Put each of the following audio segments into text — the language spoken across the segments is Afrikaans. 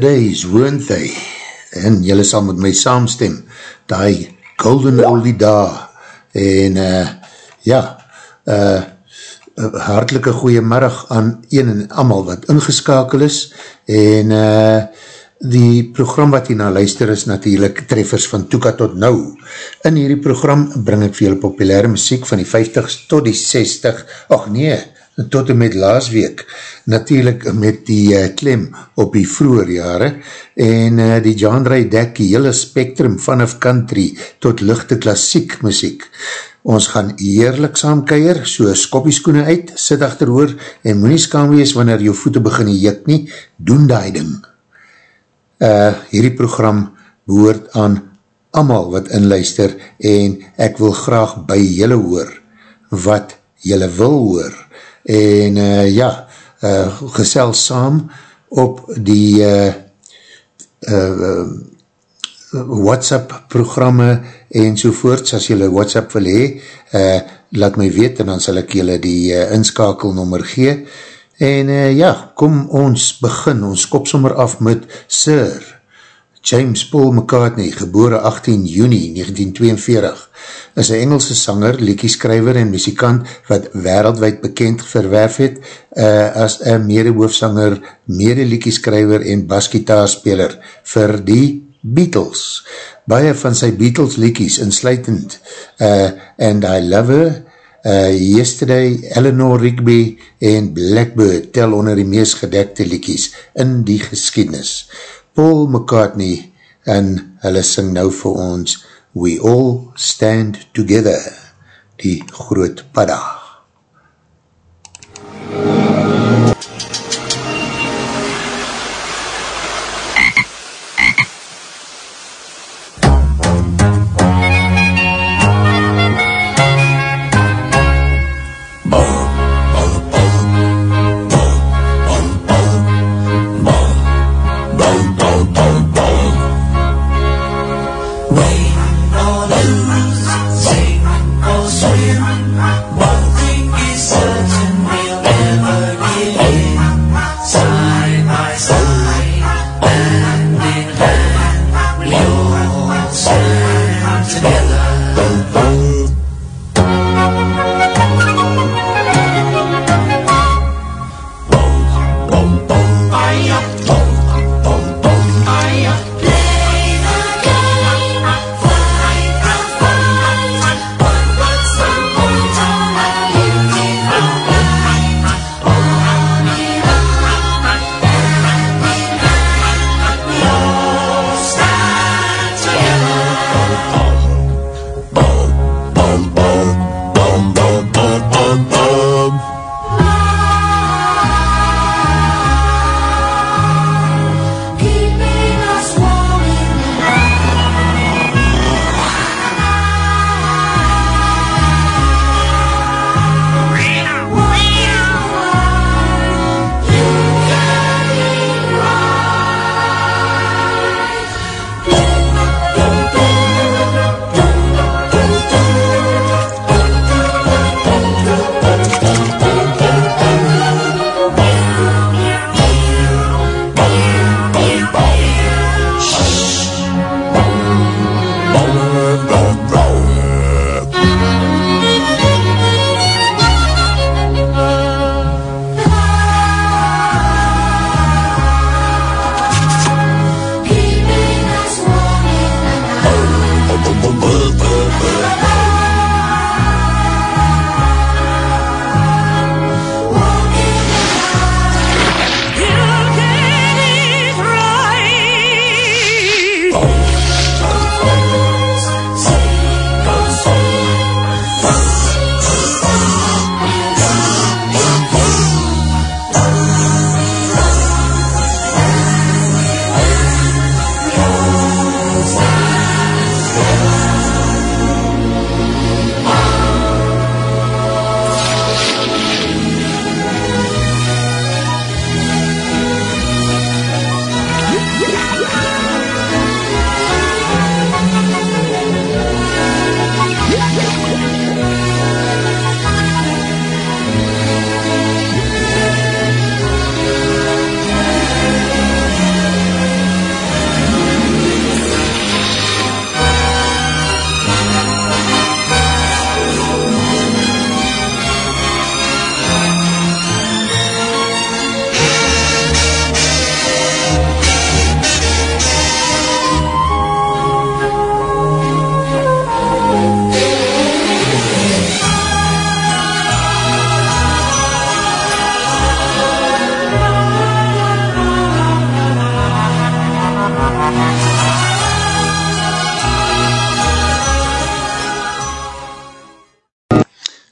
days, weren't they? En jylle sal met my saamstem, die golden oldie da, en uh, ja, uh, hartelike goeie middag aan een en amal wat ingeskakel is, en uh, die program wat hier na luister is natuurlijk treffers van Toeka tot Nou. In hierdie program bring ek veel populaire muziek van die 50s tot die 60, ach nee, tot en met laas week, natuurlijk met die uh, klem op die vroeger jare, en uh, die genre dek die hele spectrum vanaf country tot lichte klassiek muziek. Ons gaan eerlik saamkeier, so skoppieskoene uit, sit achteroor, en moet nie skam wees wanneer jou voete begin jik nie, doen die ding. Uh, hierdie program behoort aan amal wat inluister, en ek wil graag by jylle hoor, wat jylle wil hoor, en uh, ja, uh, gesel saam op die uh, uh, WhatsApp programme en sovoorts, as jylle WhatsApp wil hee, uh, laat my weet en dan sal ek jylle die uh, inskakelnummer gee. En uh, ja, kom ons begin, ons kop sommer af met Sir James Paul McCartney, gebore 18 juni 1942, is een Engelse sanger, liekieskrijver en muzikant wat wereldwijd bekend verwerf het uh, as een medehoofsanger, medeliekieskrijver en basgitaarspeler vir die Beatles. Baie van sy Beatles liekies insluitend uh, And I Love Her, uh, Yesterday, Eleanor Rigby en Blackbird tel onder die meest gedekte liekies in die geschiedenis. Paul McCartney en hulle sing nou vir ons We All Stand Together die groot padda.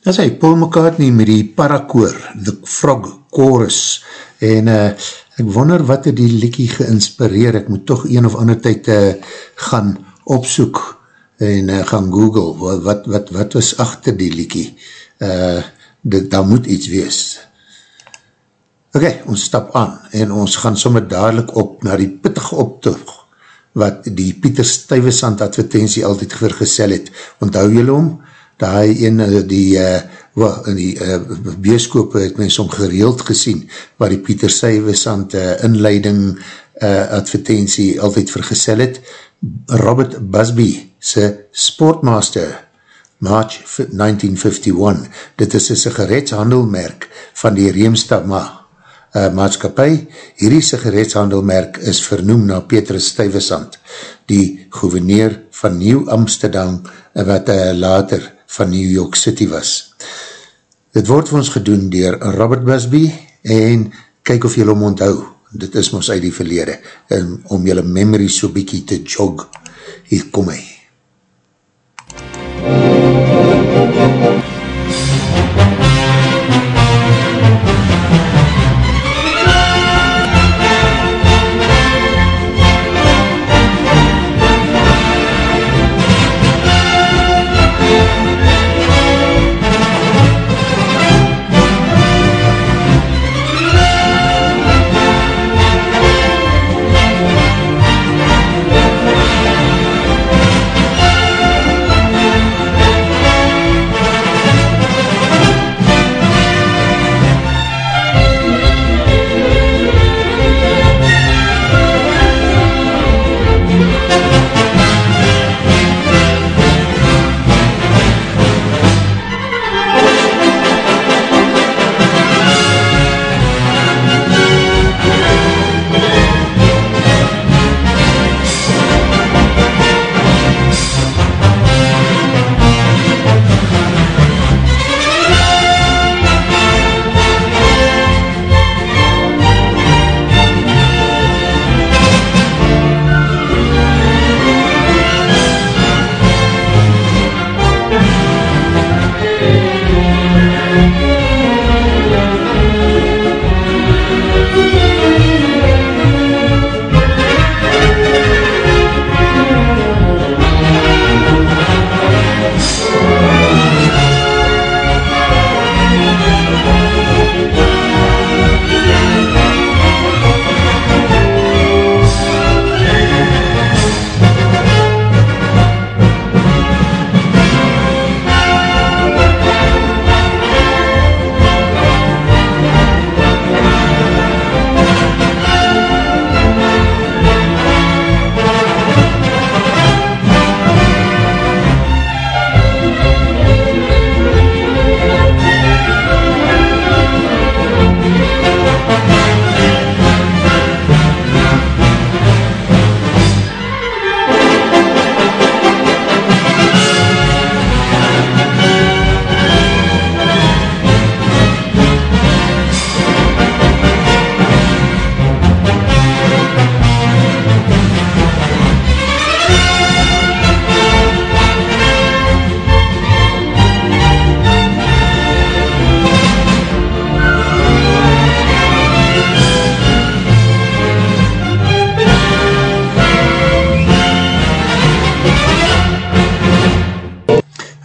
Dat is hy, Paul McCartney met die parakoor, The Frog Chorus, en uh, ek wonder wat het die liekie geinspireer, ek moet toch een of ander tyd uh, gaan opsoek en uh, gaan google, wat, wat, wat, wat was achter die liekie, uh, daar moet iets wees. Ok, ons stap aan, en ons gaan sommer dadelijk op na die pittige optoog, wat die Pieter Stuyvesant advertentie altyd vergesel het. Onthou jylle om? Daai ene, die, uh, well, in die uh, beeskoop het mens om gereeld gesien, waar die Pieter Stuyvesant uh, inleiding uh, advertentie altyd vergesel het. Robert Busby, sy Sportmaster, March 1951. Dit is een sigaretshandelmerk van die Reemstamma uh, maatskapie. Hierdie sigaretshandelmerk is vernoem na Petrus Stuyvesant, die gouverneur van Nieuw Amsterdam, wat uh, later van New York City was. Dit word vir ons gedoen dier Robert Busby en kyk of jylle om onthou, dit is ons uit die verlede, en om jylle memory so bykie te jog. Hier kom hy. MUZIEK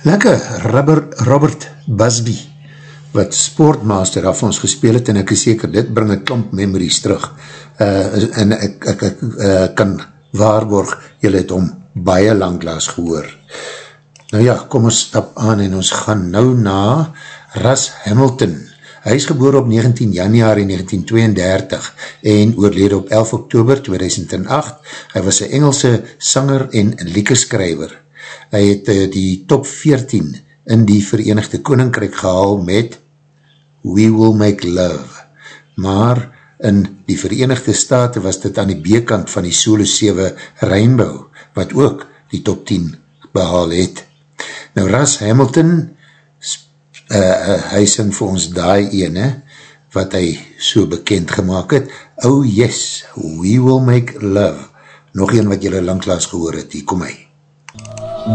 lekker, Robert, Robert Busby, wat Sportmaster af ons gespeel het, en ek is seker, dit bring een klomp memories terug, uh, en ek, ek, ek uh, kan waarborg, jy het om baie langlaas gehoor. Nou ja, kom ons stap aan, en ons gaan nou na Ras Hamilton. Hy is geboor op 19 januari 1932, en oorlede op 11 oktober 2008. Hy was een Engelse sanger en liekeskrijver hy het uh, die top 14 in die Verenigde Koninkrijk gehaal met We Will Make Love, maar in die Verenigde Staten was dit aan die B-kant van die Solo 7 Rainbow, wat ook die top 10 behaal het. Nou Ras Hamilton, uh, uh, hy sing vir ons daai ene, wat hy so bekend gemaakt het, Oh yes, we will make love. Nog een wat jylle langklaas gehoor het, hier kom hy. When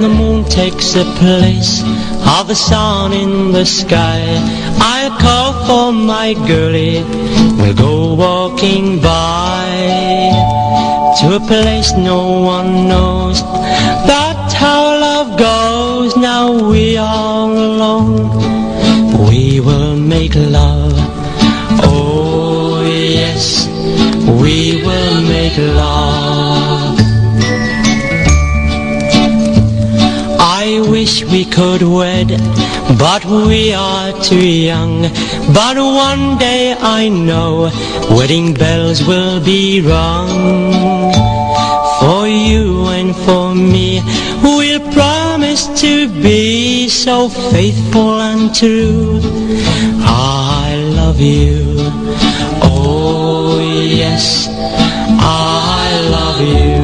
the moon takes the place of the sun in the sky, I'll call for my girlie. We'll go walking by to a place no one knows. That's how love goes. Now we are alone. We will make love. We will make love. I wish we could wed, but we are too young. But one day I know wedding bells will be rung. For you and for me, we'll promise to be so faithful and true. I love you. Yes, I love you.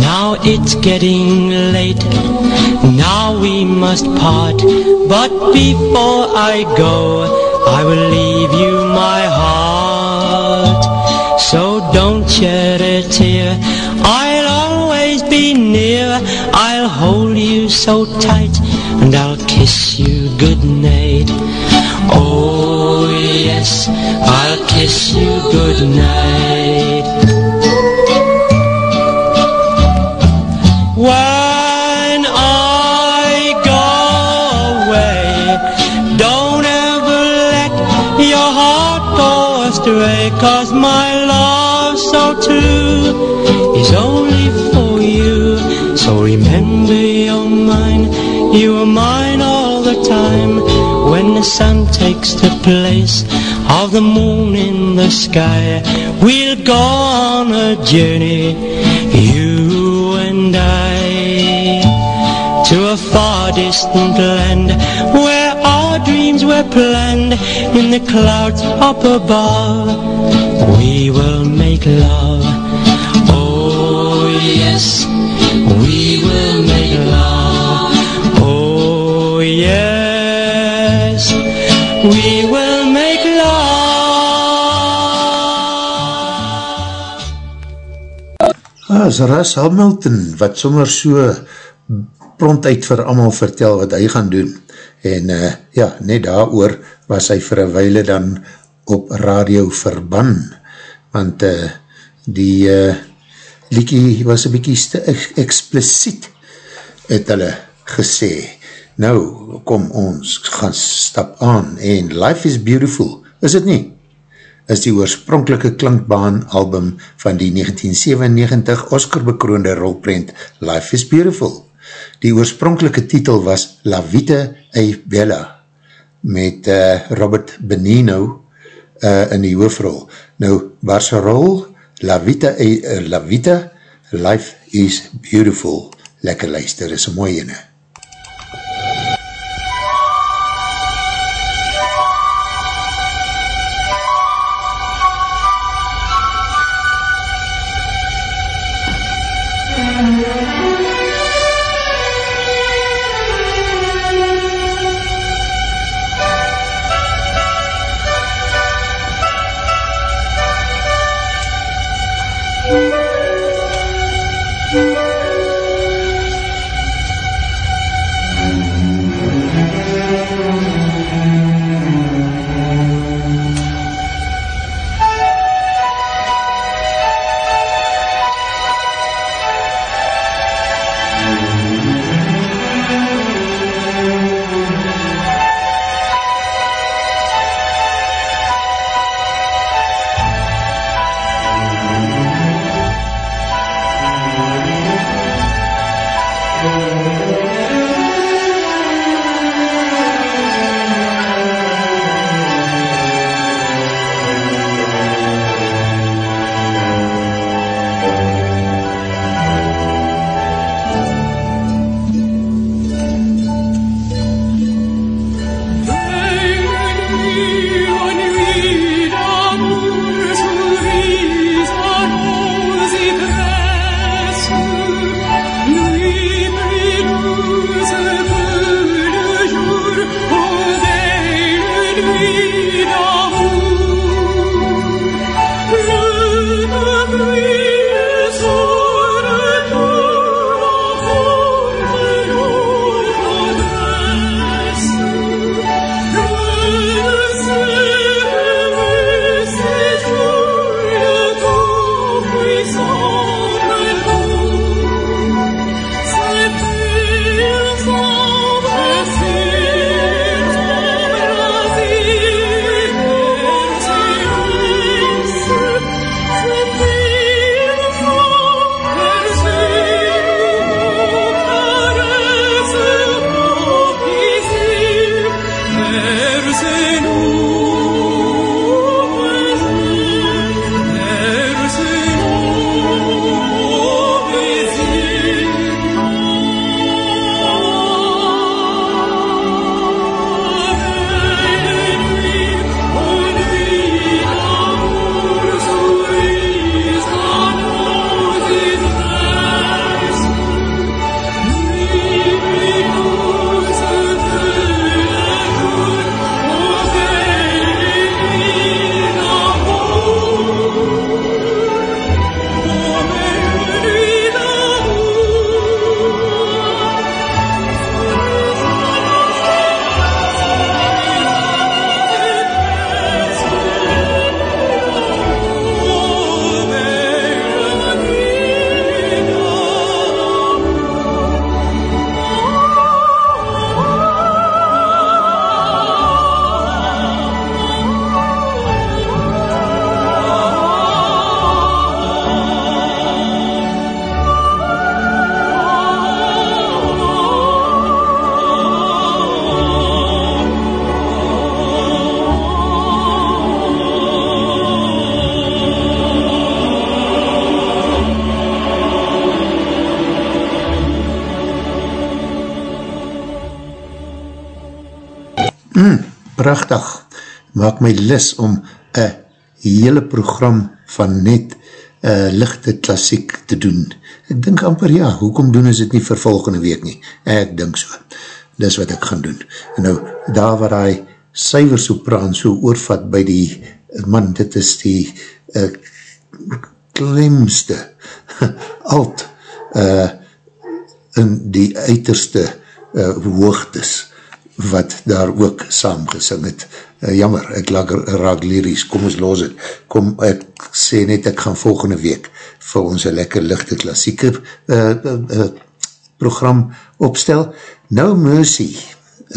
Now it's getting late, now we must part. But before I go, I will leave you my heart. So don't shed a tear, I'll always be near. I'll hold you so tight, and I'll kiss you goodnight. Oh yes, I'll kiss you goodnight. When I go away, don't ever let your heart go astray, cause my love so true is only for you. So remember you're mine, you are mine all the time. When the sun takes the place of the moon in the sky, we'll go on a journey, you and I to a far distant land where our dreams were planned in the clouds up above. We will Is Ras Hamilton, wat sommer so prontuit vir allemaal vertel wat hy gaan doen. En uh, ja, net daar oor was hy vir een weile dan op radio verban, want uh, die uh, liekie was een bykie expliciet, het hulle gesê. Nou, kom ons gaan stap aan, en Life is Beautiful, is het nie? Is die oorspronkelike klankbaan album van die 1997 Oscar bekroonde rolprent Life is Beautiful. Die oorspronkelike titel was La Vita e Bella met uh, Robert Benino uh, in die hoofrol. Nou, waar sy rol? La Vita, e, uh, La Vita, Life is Beautiful. Lekker luister, is een mooie ene. Prachtig, maak my lis om een hele program van net uh, lichte klassiek te doen. Ek dink amper ja, hoekom doen is dit nie vir volgende week nie? Ek dink so, dis wat ek gaan doen. En nou, daar waar hy syver sopraan so oorvat by die, man, dit is die uh, klemste alt uh, in die uiterste uh, hoogtes wat daar ook saam gesing het. Uh, jammer, ek lag raak lyries, kom ons los het. Kom, ek sê net, ek gaan volgende week vir ons een lekker lichte klassieke uh, uh, uh, program opstel. No Mercy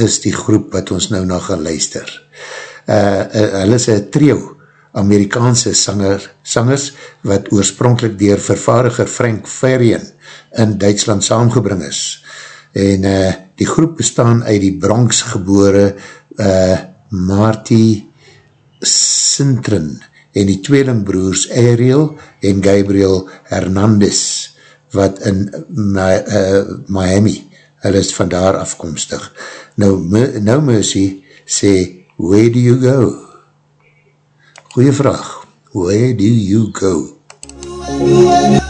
is die groep wat ons nou na gaan luister. Uh, uh, hulle is een trio, Amerikaanse sanger, sangers, wat oorspronkelijk dier vervaardiger Frank Farian in Duitsland saamgebring is. En uh, die groep bestaan uit die Bronx gebore uh, Marty Sintren en die tweelingbroers Ariel en Gabriel Hernandez wat in uh, Miami, hulle is vandaar afkomstig. Nou, No Mercy sê, where do you go? Goeie vraag, where do you go? My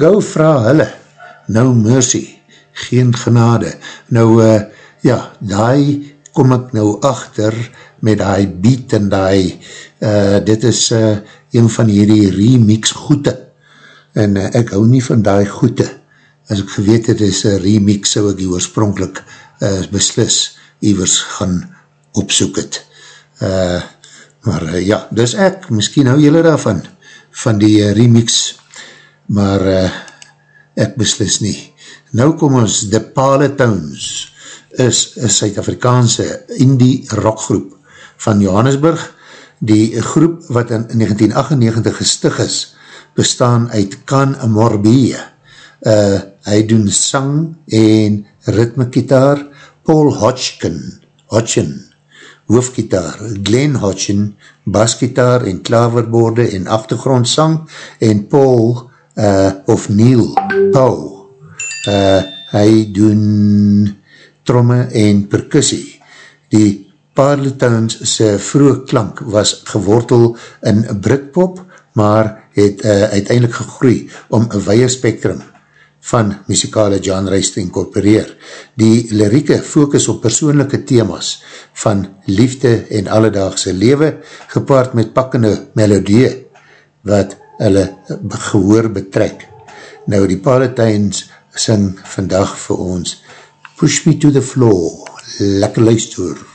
go, vraag hulle. No mercy, geen genade. Nou, uh, ja, daai kom ek nou achter met daai beat en daai, uh, dit is uh, een van hierdie remix goede. En uh, ek hou nie van daai goede. As ek geweet het is een remix, so ek die oorspronkelijk uh, beslis iwers gaan opsoek het. Uh, maar uh, ja, dus ek, miskien hou jylle daarvan, van die uh, remix maar uh, ek beslis nie. Nou kom ons, The Paletones is een Suid-Afrikaanse indie rockgroep van Johannesburg, die groep wat in 1998 gestig is, bestaan uit Kan Morbee, uh, hy doen sang en ritmekitaar, Paul Hodgkin, Hodgkin, hoofdgitaar, Glenn Hodgkin, basgitaar en klaverborde en achtergrondsang, en Paul Hodgkin, uh, of Neil Paul, uh, hy doen tromme en percussie. Die Parletones se vroeg klank was gewortel in Britpop, maar het uh, uiteindelik gegroei om een weie spectrum van muzikale genres te incorporeer. Die lirieke focus op persoonlijke thema's van liefde en alledaagse lewe, gepaard met pakkende melodie, wat hulle gehoor betrek. Nou die Palatines sing vandag vir ons Push Me to the Floor, lekker luister.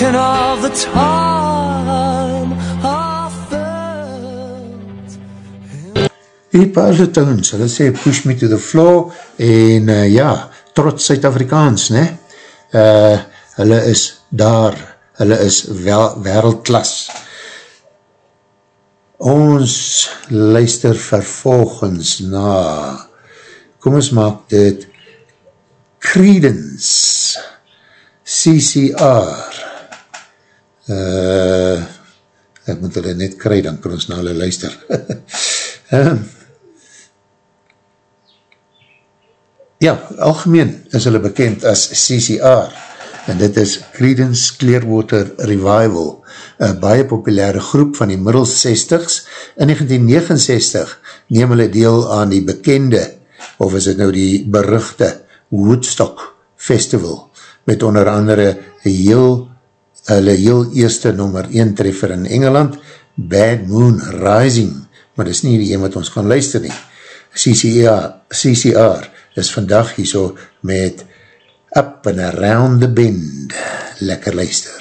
Thinking of the time I felt. Die Parletowns, hulle sê push me to the floor en uh, ja, trots Suid-Afrikaans, ne? Uh, hulle is daar, hulle is wel, wereldklas. Ons luister vervolgens na, kom ons maak dit, Credence, CCR, uh, ek moet hulle net kry, dan kan ons na hulle luister. um, ja, algemeen is hulle bekend as CCR, en dit is Credence Clearwater Revival, een baie populaire groep van die middel 60s. In 1969 neem hulle deel aan die bekende, of is het nou die beruchte Woodstock Festival, met onder andere heel, hulle heel eerste nummer 1 treffer in Engeland, Bad Moon Rising, maar dit is nie die een wat ons gaan luister nie. CCR, CCR is vandag hier so met Up and Around the Bend. Lekker luister.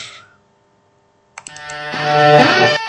MUZIEK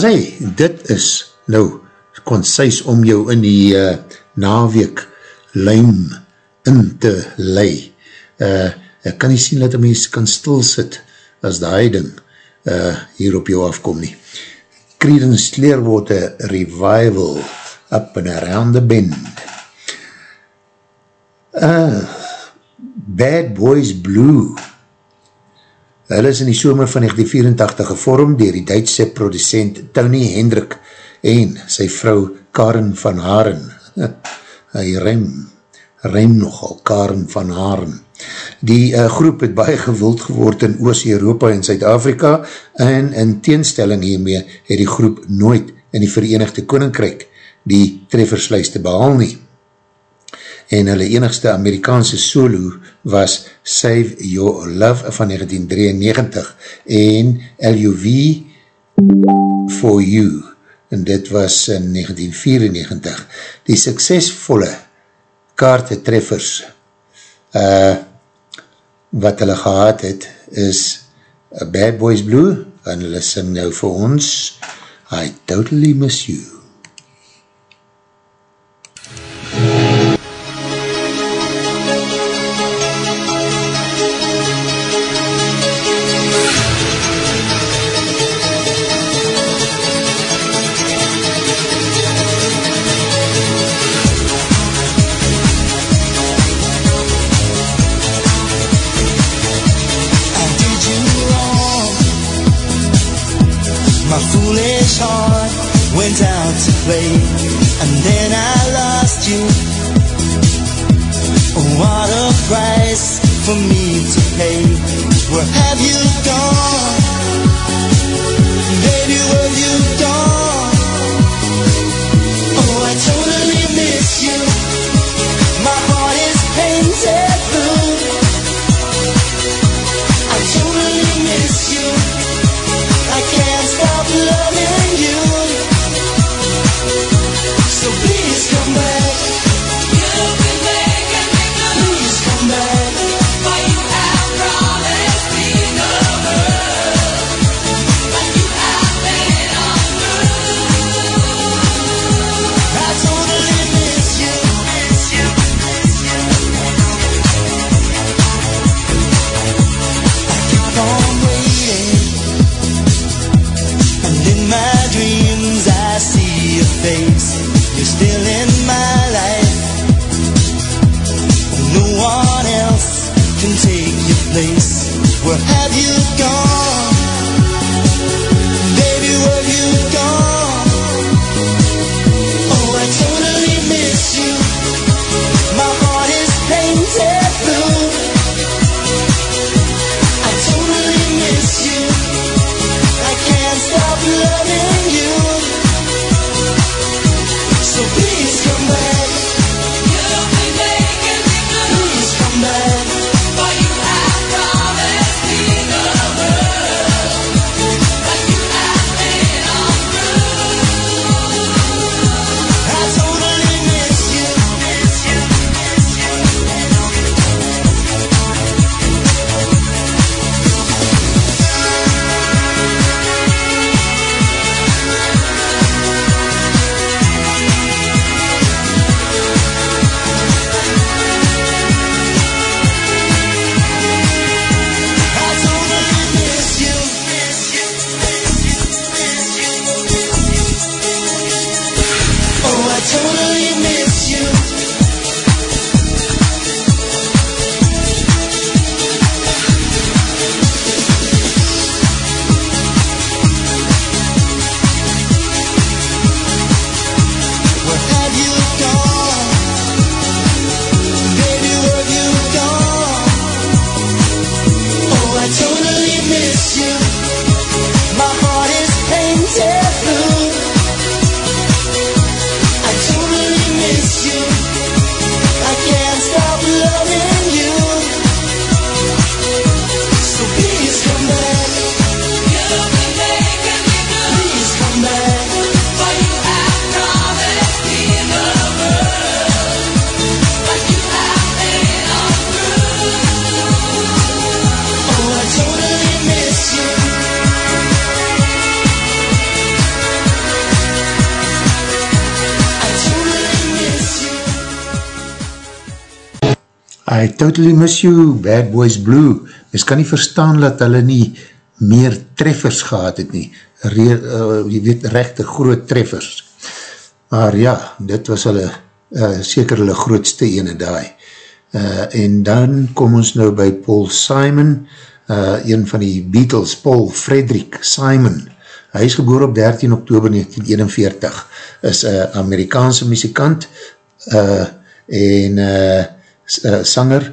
as hy, dit is nou konseis om jou in die uh, naweek lijn in te lei. Uh, ek kan nie sien dat een mens kan stilsit as die ding uh, hier op jou afkom nie. Credence Clearwater Revival Up and Around the Bend uh, Bad Boys Blue Hulle is in die somer van 1984 gevorm dier die Duitse producent Tony Hendrik en sy vrou Karen van Haren. Hy rem, rem nogal, Karen van Haren. Die uh, groep het baie gewild geword in Oost-Europa en Zuid-Afrika en in teenstelling hiermee het die groep nooit in die Verenigde Koninkryk die treffersluiste behal nie en hulle enigste Amerikaanse solo was Save Your Love van 1993 en LUV For You en dit was in 1994 die suksesvolle kaartetreffers uh, wat hulle gehad het is Bad Boys Blue en hulle sing nou vir ons I Totally Miss You. Out and then I lost you. What a price for me to pay. Where have you gone? Place. Where have you gone, totally miss you, Bad Boys Blue. Mens kan nie verstaan dat hulle nie meer treffers gehad het nie. Re, uh, jy weet, rechte groot treffers. Maar ja, dit was hulle, uh, seker hulle grootste ene daai. Uh, en dan kom ons nou by Paul Simon, uh, een van die Beatles, Paul Frederick Simon. Hy is geboor op 13 oktober 1941, is een Amerikaanse muzikant uh, en uh, uh, sanger,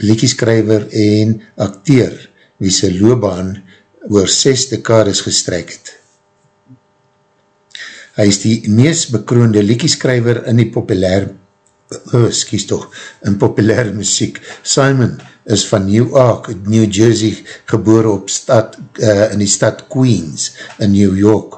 liedjeskrijver en acteur, wie sy loopbaan oor 6 dekades gestrek het. Hy is die meest bekroonde liedjeskrijver in die populair oh, excuse toch, in populaire muziek. Simon is van New Ark, New Jersey, gebore op stad, uh, in die stad Queens in New York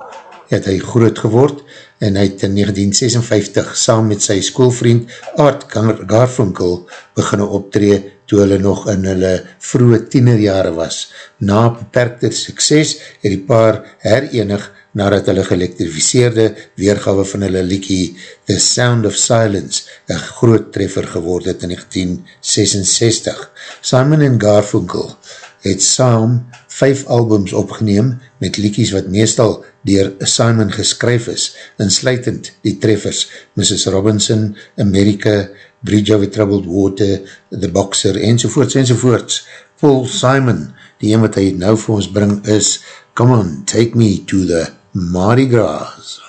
het hy groot geword en hy het in 1956 saam met sy schoolvriend Art Garfunkel beginne optree toe hulle nog in hulle vroege tienerjare was. Na beperkte sukses het die paar herenig nadat hulle geelektrificeerde weergawe van hulle liekie The Sound of Silence een groot treffer geword het in 1966. Simon en Garfunkel het saam vijf albums opgeneem met liekies wat meestal dier Simon geskryf is, insluitend die treffers Mrs. Robinson, America, Bridge of Troubled Water, The Boxer, enzovoorts, enzovoorts. Paul Simon, die een wat hy nou vir ons bring is, Come on, take me to the Mardi Gras.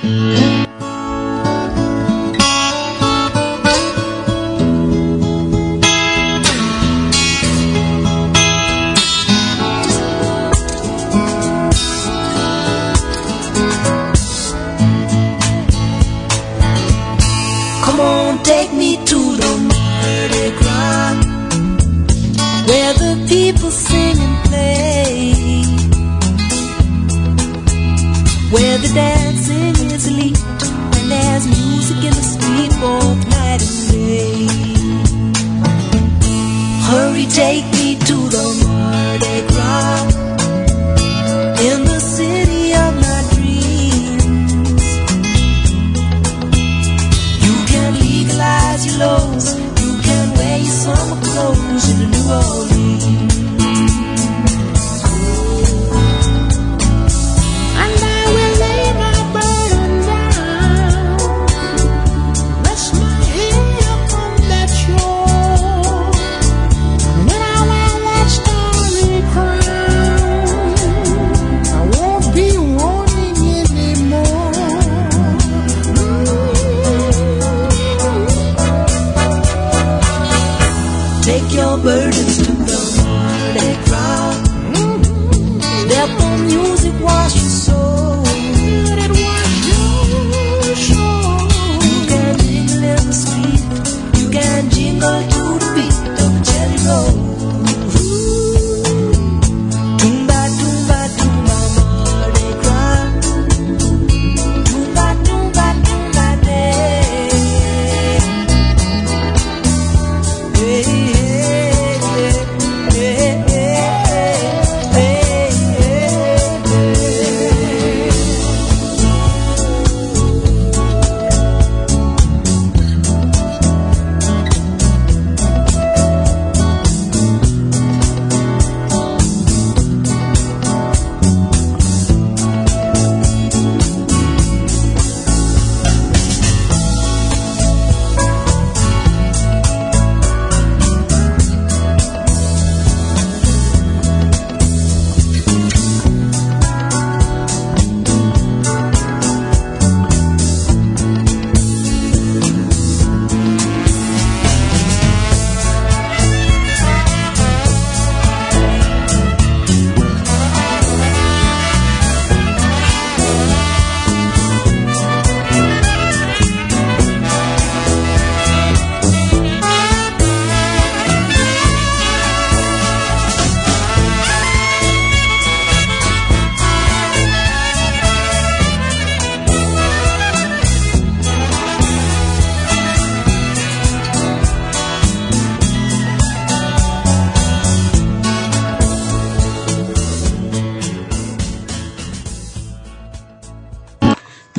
Come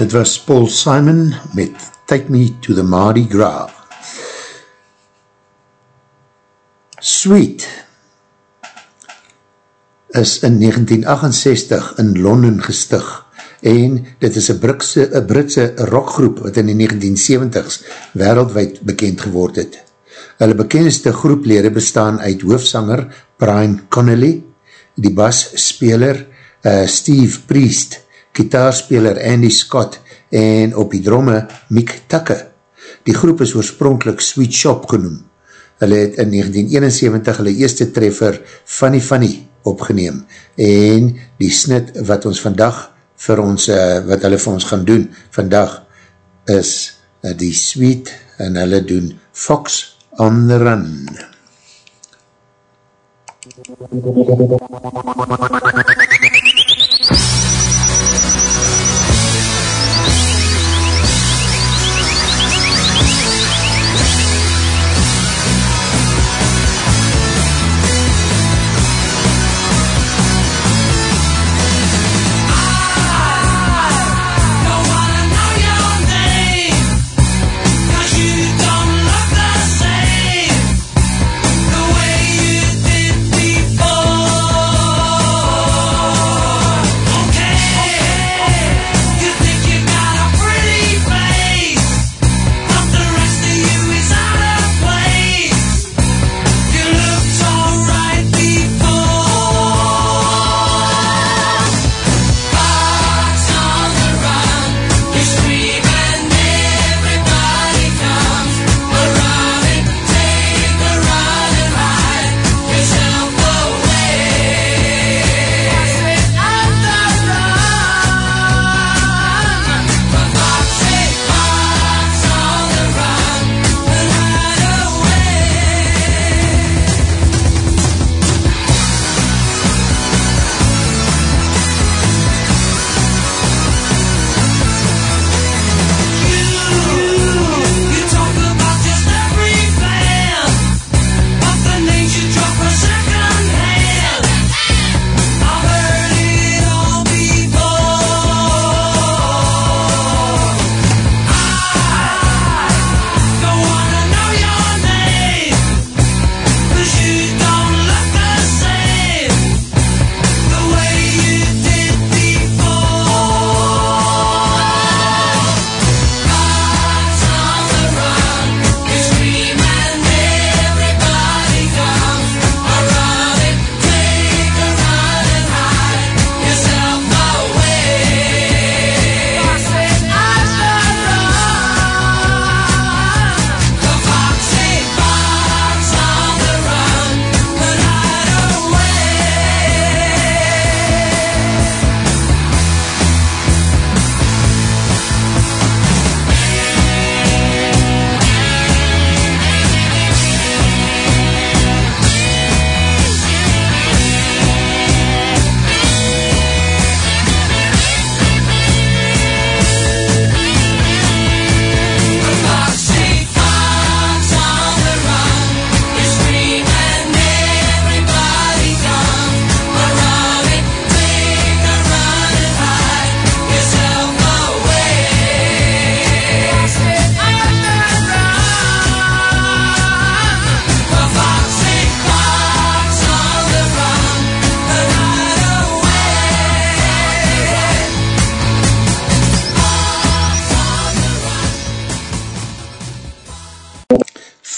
Dit was Paul Simon met Take Me to the Mardi Gras. Sweet is in 1968 in Londen gestig en dit is een Britse, Britse rockgroep wat in die 1970s wereldwijd bekend geword het. Hulle bekendste groeplede bestaan uit hoofsanger Brian Connolly, die basspeler uh, Steve Priest, kitaarspeler Andy Scott en op die dromme Mick Tucker. Die groep is oorspronkelijk Sweet Shop genoem. Hulle het in 1971 hulle eerste treffer Funny Funny opgeneem en die snit wat ons vandag vir ons, uh, wat hulle vir ons gaan doen vandag is uh, die Sweet en hulle doen Fox on the Run. Thank you.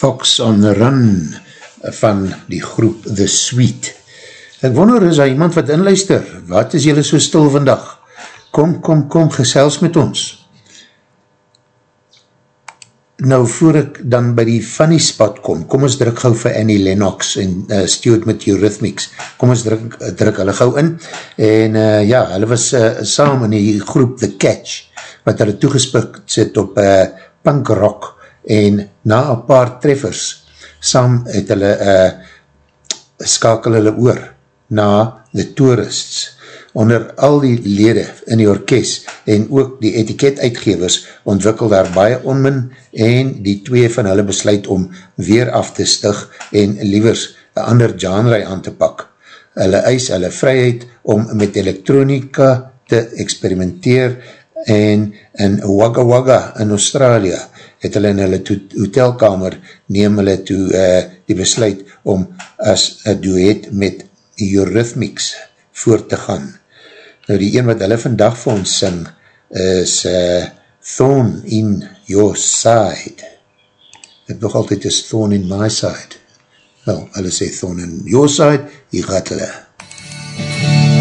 Fox on the Run van die groep The Sweet. Ek wonder, is daar iemand wat inluister? Wat is jylle so stil vandag? Kom, kom, kom, gesels met ons. Nou, voor ek dan by die funny spot kom, kom ons druk gauw vir Annie Lennox en uh, Stuart met Eurythmics. Kom ons druk, druk hulle gauw in. En uh, ja, hulle was uh, saam in die groep The Catch, wat hulle toegespik sit op uh, punk rock en na een paar treffers saam het hulle uh, skakel hulle oor na The Tourists onder al die lede in die orkest en ook die etiket uitgevers ontwikkel daar baie onmin en die twee van hulle besluit om weer af te stig en liewers een ander genre aan te pak. Hulle eis hulle vryheid om met elektronika te experimenteer en in Wagga Wagga in Australië het hulle in hulle hotelkamer neem hulle toe uh, die besluit om as een duet met Eurythmics voort te gaan. Nou die een wat hulle vandag vir ons sing is uh, Thorn in Your Side. Het nog altyd is Thorn in My Side. Wel, hulle sê Thorn in Your Side, hier gaat hulle. tried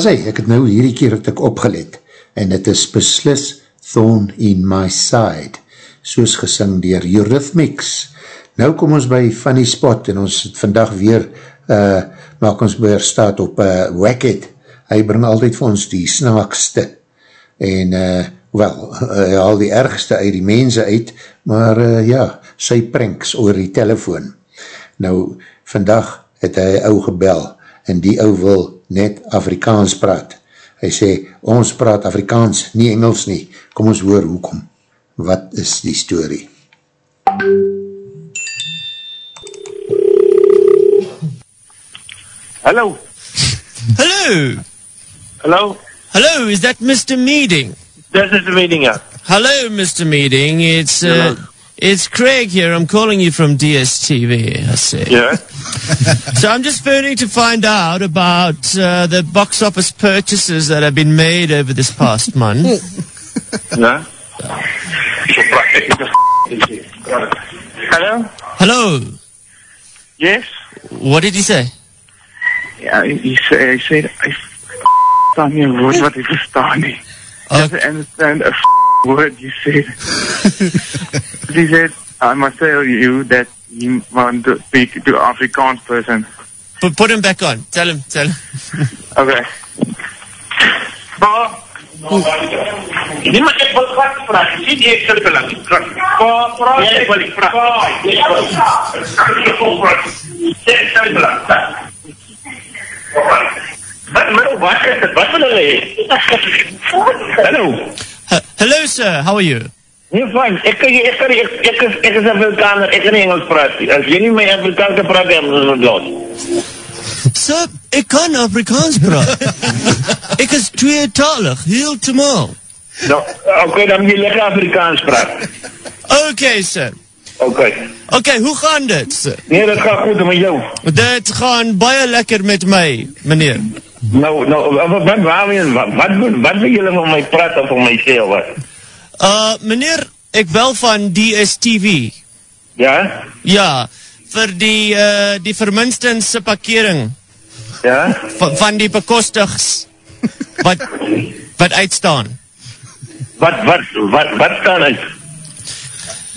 As hy, ek het nou hierdie keer het ek opgelet, en het is beslis Thorn in my side, soos gesing dier Eurythmics. Nou kom ons by Funny Spot, en ons het vandag weer, uh, maak ons weer staat op uh, Wackhead. Hy bring altyd vir ons die snaakste, en uh, wel, hy haal die ergste uit die mense uit, maar uh, ja, sy pranks oor die telefoon. Nou, vandag het hy ou gebel, en die ou wil net Afrikaans praat. Hy sê, ons praat Afrikaans, nie Engels nie. Kom ons hoor hoekom. Wat is die story? Hello. Hello. Hello. Hello, is that Mr. Meading? This is the meeting, yeah. Hello, Mr. Meading. It's uh, Hello. It's Craig here. I'm calling you from DSTV. I see. Yeah. So I'm just phoning to find out about uh, the box office purchases that have been made over this past month. yeah. Hello. Hello. Yes. What did he say? Ja, he said, he said, I verstaan nie 'n woord wat hy verstaan nie. Doesn't understand a word you said. he said, I must tell you that you want to speak to Afrikaans person. Put, put him back on. Tell him. Tell him. Okay. Pa. Nie maar ek wil graag praat. Sien jy ek sal belang. Pa, praat jy wil praat. Pa, jy wil praat. Sê sal belang. Wat maar wat is dit? Wat wil hulle hê? Hallo. H- Hello, sir. How are you? Nee, fyn. Ek kan ek kan ek ek is ek is Afrikaner. Ek kan nie Engels praat nie. As jy nie my Afrikaans kan praat, dan is dit los. Sir, ik kan Afrikaans praten. ik is tweetalig, heeltemal. Nou, okay, dan moet jy lekker Afrikaans praat. Okay, sir. Okay. Okay, hoe gaan dit, sir? Nee, dit gaan goed met jou. Dit gaan baie lekker met my, meneer. Nou, nou, wat, wat, waarmee, wat, wat, wil julle van my praat of van my sê, of wat? Uh, meneer, ek bel van DSTV. Ja? Ja, vir die, uh, die verminstense parkering Ja? van, van die bekostigs wat, wat uitstaan. Wat, wat, wat, wat staan uit?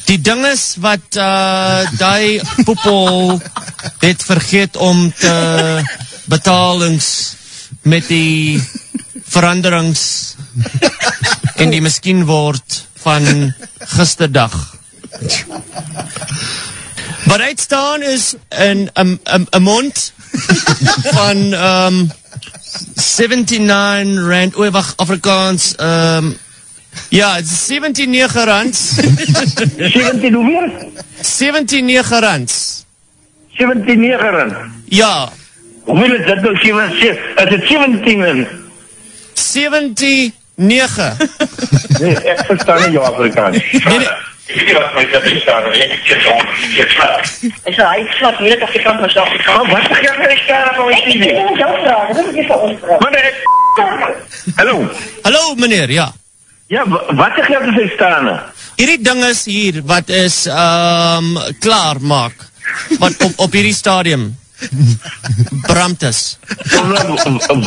Die ding is wat uh, die poepel het vergeet om te betalings met die veranderings en die miskien word van gisterdag. Wat uitstaan is een, een, een, een mond van um, 79 rand, oei wacht, Afrikaans, um, ja, het is 79 rand, 17 hoeveel? 79 rand, 17 negeren. ja, Hoeveel is dit nou? 17, is het 17 in? 79, Nee, ek verstaan nie jou Afrikaans. Nee, nee. Ek weet nie wat my dit verstaan nie. Ek het om, ek het slaap. Ik zei, hij slaat niet als ik kan maar zelf Maar wat begrijp jy staan van my Ik wil zelf vragen, dat moet je van ons vragen. Maar ek... Hallo? hallo meneer, ja. Ja, wa- wat zeg jy op die staan? Hierdie ding is hier, wat is um, klaar maak, wat op, op hierdie stadium brand is.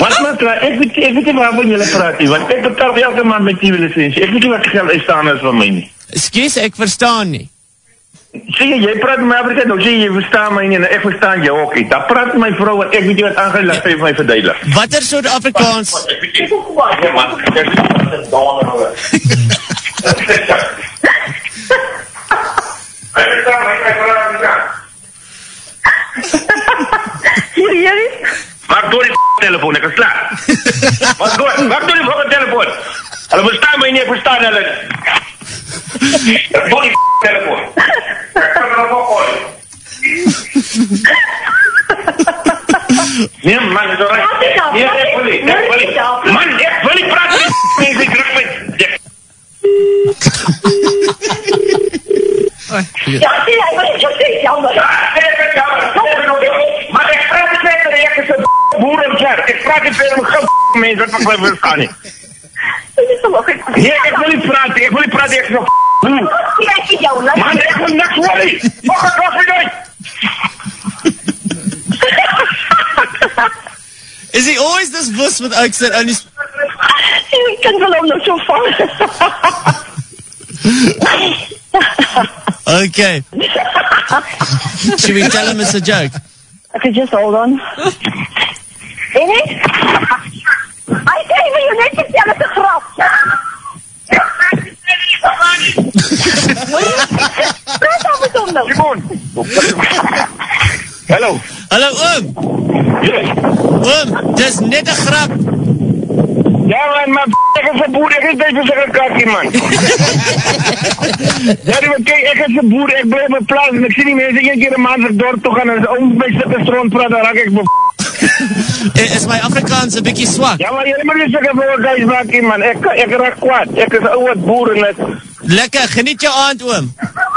Wat maar klaar? Ek weet, ek weet nie waarvan julle praat nie, want ek betaal vir elke maand my TV licensie. Ek weet nie wat die geld staan is van my nie. Excuse, ek verstaan nie. Sê jy, jy praat met my Afrika, nou sê jy, jy verstaan my nie, en ek verstaan jou ook nie. Dan praat my vrou, wat ek weet nie wat aangaan, laat sy vir my verduidelik. Watter soort Afrikaans? Ek weet nie. Ja man, ek weet nie wat dit Serieus? Maak door die telefoon, ek is klaar. Maak door, maak door die fucking telefoon. Hulle verstaan my nie, ek verstaan hulle. Ek door die telefoon. Ek kan hulle ook hoor. Nee man, is alright. Dit af, Nee, praat ek wil nie, ek wil nie. Man, ek wil nie praat die mense, ek druk met... Ek- Ja, zie jij, maar ik zeg jammer. Ah, ek is jammer. Maar ek praat niet met hulle, ek is een boer en kerk. Ek praat niet met een groot mens, wat ek wil verstaan nie. Dat is toch wel goed. Nee, ek wil nie praat, ek wil nie praat, ek is een boer. Kijk je jou, laat Man, ek wil niks hoor nie. Wacht, ek was weer uit. Is he always this wuss with oaks that only... sp- Die kind wil hom nou so vang. Okay. Should we tell him it's a joke? Okay, just hold on. Ene? Hy sê hy wil jou net vertel het 'n grap. Praat dan met hom nou. Simon. Hallo. Hallo oom. Oom, dis net 'n grap. Ja man, maar ek is 'n boer, ek is net so 'n kakkie man. ja, die kyk, ek is 'n boer, ek bly op 'n plaas en ek sien die mense een keer 'n maand se dorp toe gaan en as ou my sulke stront praat, dan raak ek be I- Is my Afrikaans 'n bietjie swak? Ja, maar jy moet nie sulke vir guys maak nie man. Ek ek raak kwaad. Ek is 'n ou wat boer en ek Lekker, geniet jou aand oom.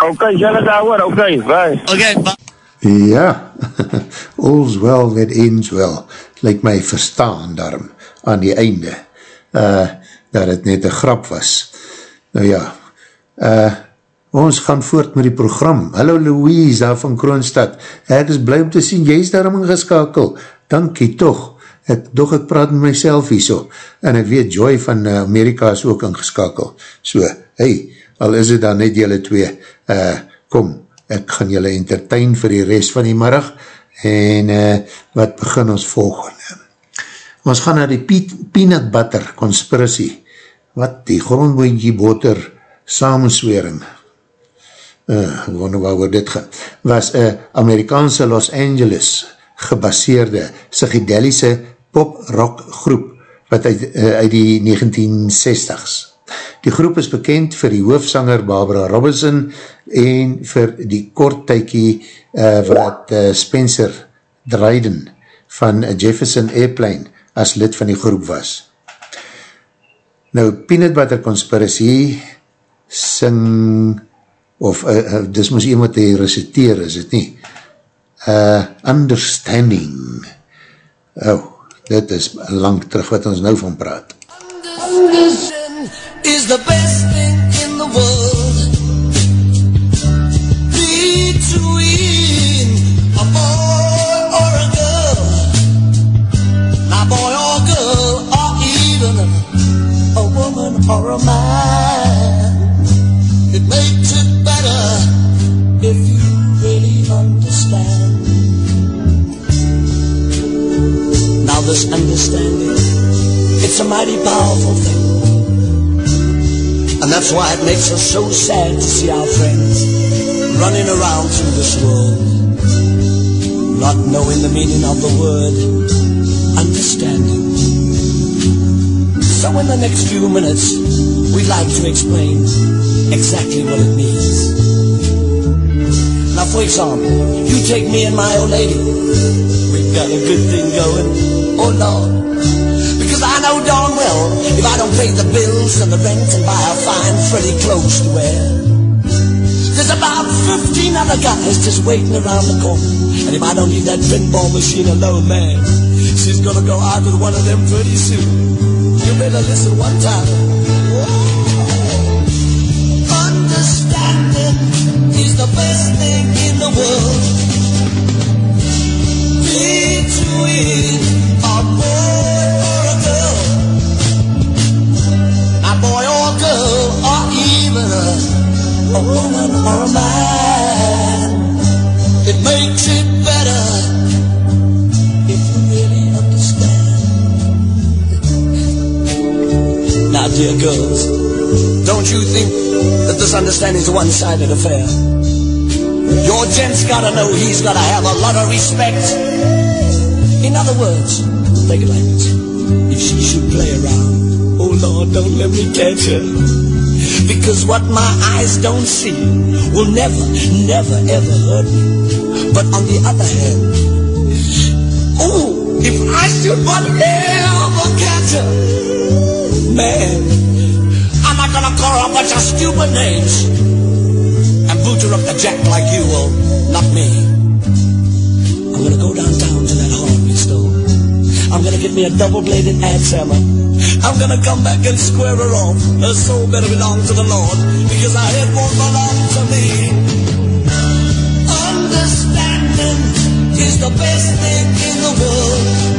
Okay, julle daar hoor. Okay, bye. Okay, ba- Ja, all's well that ends well, lyk my verstaan daarom aan die einde, uh, dat het net een grap was. Nou ja, uh, ons gaan voort met die program. Hallo Louise daar van Kroonstad, ek is blij om te sien, jy is daarom ingeskakel, dankie toch, ek, doch ek praat met myself hier so, en ek weet Joy van uh, Amerika is ook ingeskakel, so, hey, al is het dan net jylle twee, uh, kom, ek gaan jylle entertain vir die rest van die middag, en uh, wat begin ons volgende? Ons gaan na die peat, peanut butter conspiracy, wat die grondboontjie boter samenswering, uh, wonder waar oor dit gaan, was een Amerikaanse Los Angeles gebaseerde psychedelische pop-rock groep wat uit, uh, uit die 1960s. Die groep is bekend vir die hoofsanger Barbara Robinson en vir die kort tykie uh, wat uh, Spencer Dryden van Jefferson Airplane as lid van die groep was. Nou, Peanut Butter Conspiracy sing of uh, uh, dis moes iemand die reciteer, is het nie? Uh, understanding. Oh, dit is lang terug wat ons nou van praat. Understand is the best thing in the world. Or a man. It makes it better if you really understand. Now this understanding, it's a mighty powerful thing. And that's why it makes us so sad to see our friends running around through this world, not knowing the meaning of the word understanding. So in the next few minutes, we'd like to explain exactly what it means. Now for example, you take me and my old lady. We've got a good thing going. Oh Lord. Because I know darn well if I don't pay the bills and the rent and buy a fine Freddy clothes to wear, there's about 15 other guys just waiting around the corner. And if I don't leave that pinball machine alone, man, she's gonna go out with one of them pretty soon. You better listen one time. Understanding is the best thing in the world. Between a boy or a girl, a boy or girl, or even a, a woman or a man. It makes it Now, dear girls, don't you think that this understanding is a one-sided affair? Your gent's gotta know he's gotta have a lot of respect. In other words, take it like. If she should play around, oh Lord, don't let me catch her. Because what my eyes don't see will never, never, ever hurt me. But on the other hand, oh, if I should but ever catch her, man, I'm not gonna call her a bunch of stupid names and boot her up the jack like you will, not me. I'm gonna go downtown to that hardware store. I'm gonna get me a double-bladed axe hammer. I'm gonna come back and square her off. Her soul better belong to the Lord because her head won't belong to me. Understanding is the best thing in the world.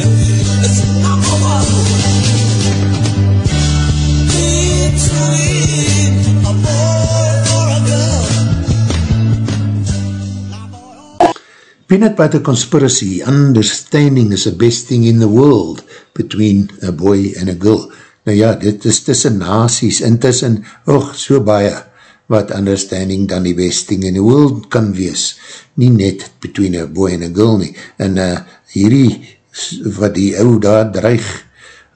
Peanut Butter Conspiracy, understanding is the best thing in the world between a boy and a girl. Nou ja, dit is tussen nasies, intussen, och, so baie, wat understanding dan die best thing in the world kan wees. Nie net between a boy and a girl nie. En uh, hierdie, wat die ou daar dreig,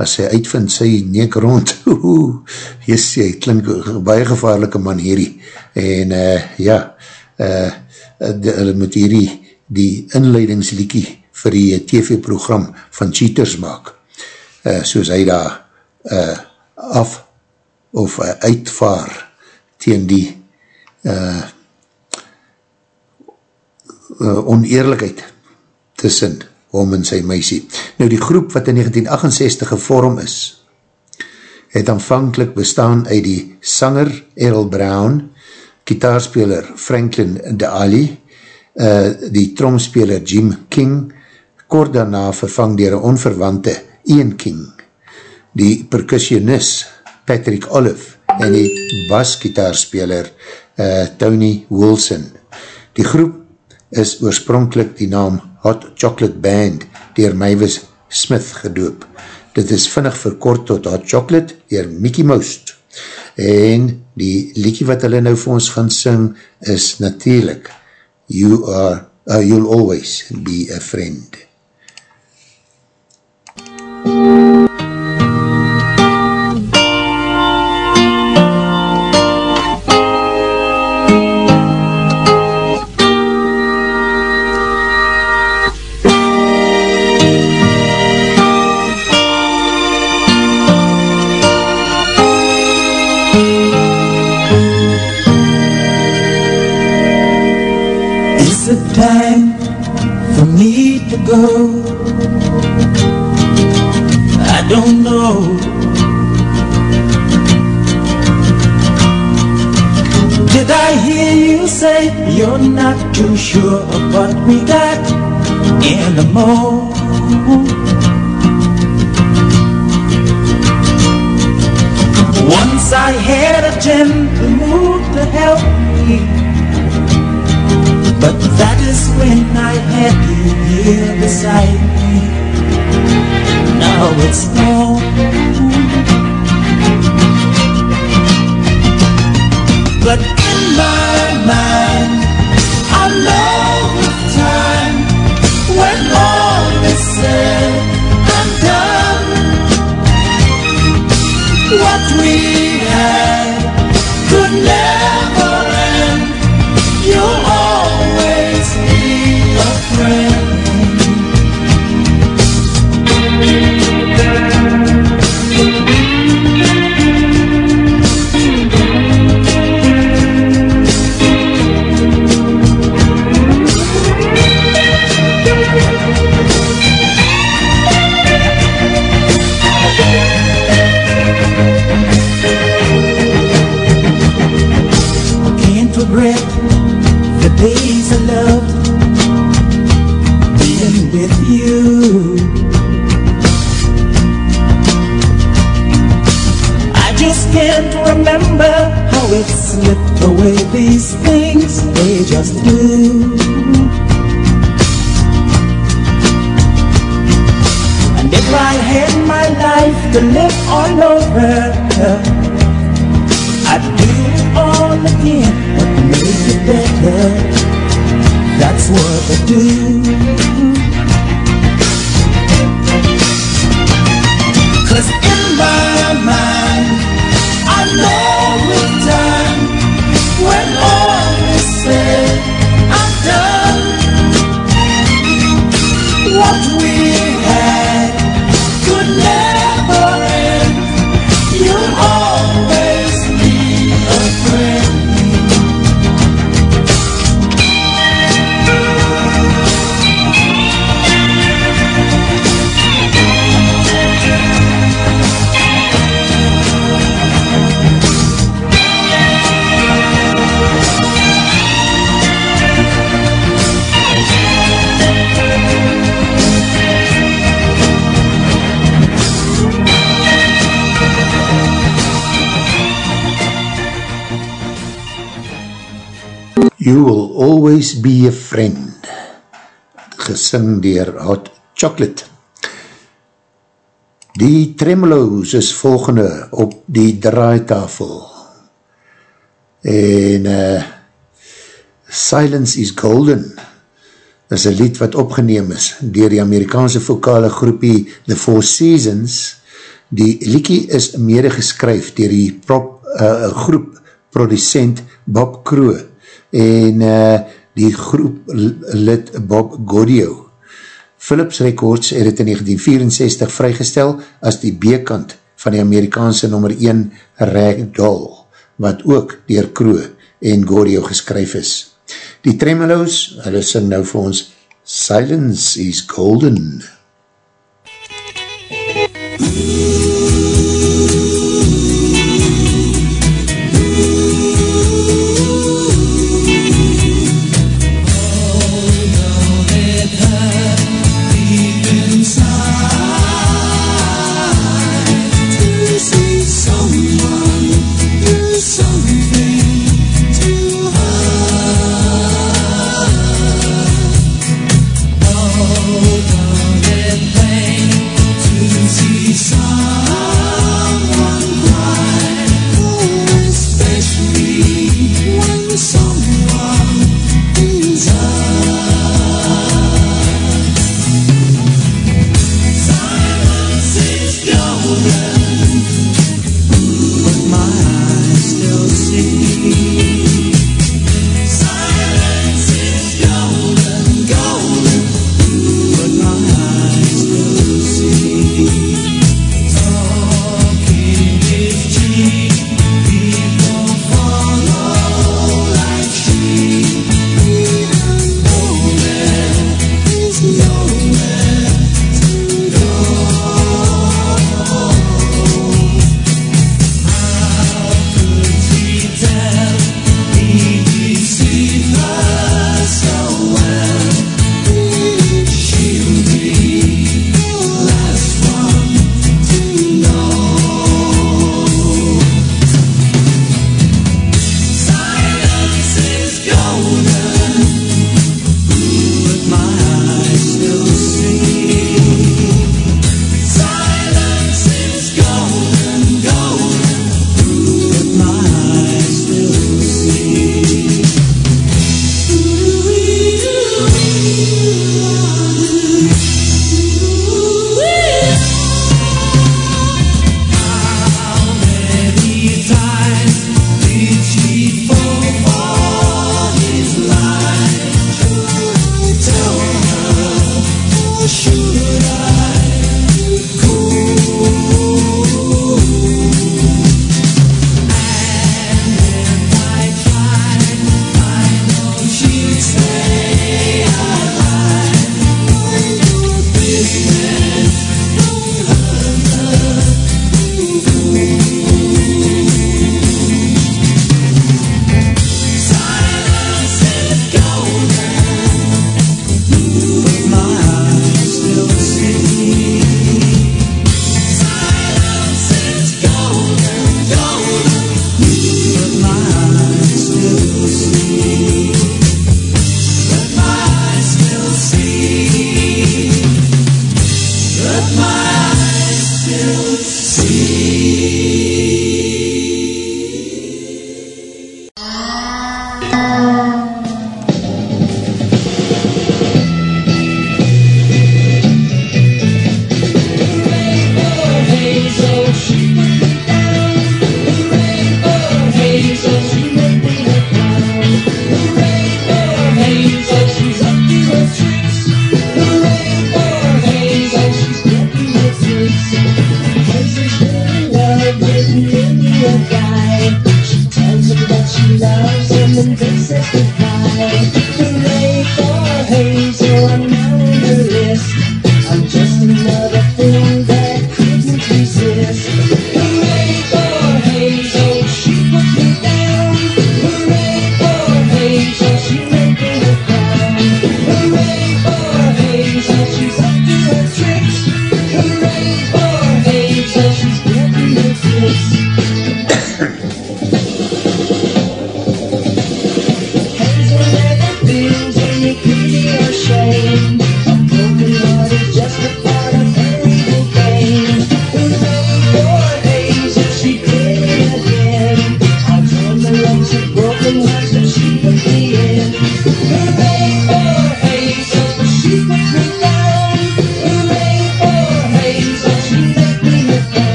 as hy uitvind sy nek rond, jes, hy klink baie gevaarlike man hierdie. En uh, ja, uh, hulle moet hierdie die inleidingsliekie vir die TV-program van Cheaters maak. Uh, soos hy daar uh, af of uh, uitvaar teen die uh, uh, oneerlijkheid tussen hom en sy meisie. Nou die groep wat in 1968 gevorm is, het aanvankelijk bestaan uit die sanger Errol Brown, kitaarspeler Franklin de Ali, uh, die tromspeler Jim King, kort daarna vervang dier een onverwante Ian King, die percussionist Patrick Olive en die basgitaarspeler uh, Tony Wilson. Die groep is oorspronkelijk die naam Hot Chocolate Band dier Mavis Smith gedoop. Dit is vinnig verkort tot Hot Chocolate dier Mickey Mouse. En die liedje wat hulle nou vir ons gaan sing is natuurlijk You are, uh, You'll Always Be a Friend. Anymore? Once I had a gentle mood to help me. But that is when I had you here beside me. Now it's. Gesing dier Hot Chocolate. Die Tremolos is volgende op die draaitafel. En uh, Silence is Golden is een lied wat opgeneem is dier die Amerikaanse vokale groepie The Four Seasons. Die liedje is mede geskryf dier die prop, uh, groep producent Bob Kroo en uh, die groep lid Bob Godio. Philips Records het het in 1964 vrygestel as die B-kant van die Amerikaanse nummer 1 Ragdoll, wat ook dier Kroo en Godio geskryf is. Die Tremolos, hulle sing nou vir ons Silence is Golden. that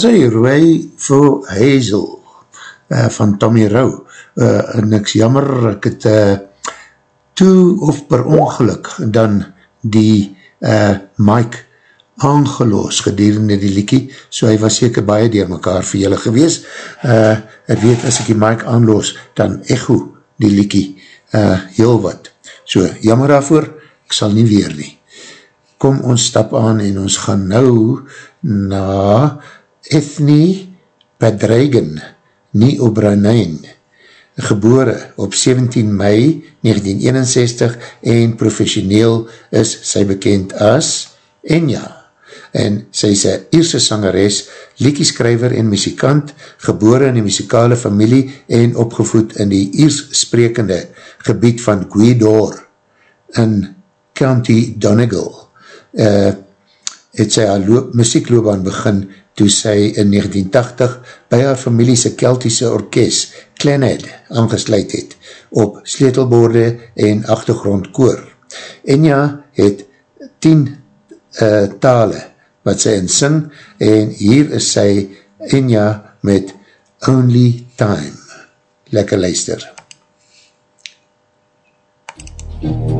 As hy rooi vir Hazel uh, van Tommy Rowe uh, en ek jammer ek het uh, toe of per ongeluk dan die uh, Mike aangeloos gedurende die liekie, so hy was seker baie dier mekaar vir julle gewees. Uh, ek weet as ek die Mike aanloos, dan echo die liekie uh, heel wat. So, jammer daarvoor, ek sal nie weer nie. Kom ons stap aan en ons gaan nou na Ethnie Padreigen, nie O'Brien, gebore op 17 mei 1961 en professioneel is sy bekend as Enya en sy is een Ierse sangeres, liekieskrijver en muzikant, gebore in die muzikale familie en opgevoed in die Iers sprekende gebied van Gweedore in County Donegal. Uh, het sy haar loop, muziekloobaan begin toe sy in 1980 by haar familiese Keltiese orkest Klenhead aangesluit het op sleetelborde en achtergrondkoor. Enya het 10 uh, tale wat sy in sing en hier is sy Enya met Only Time. Lekker luister. Who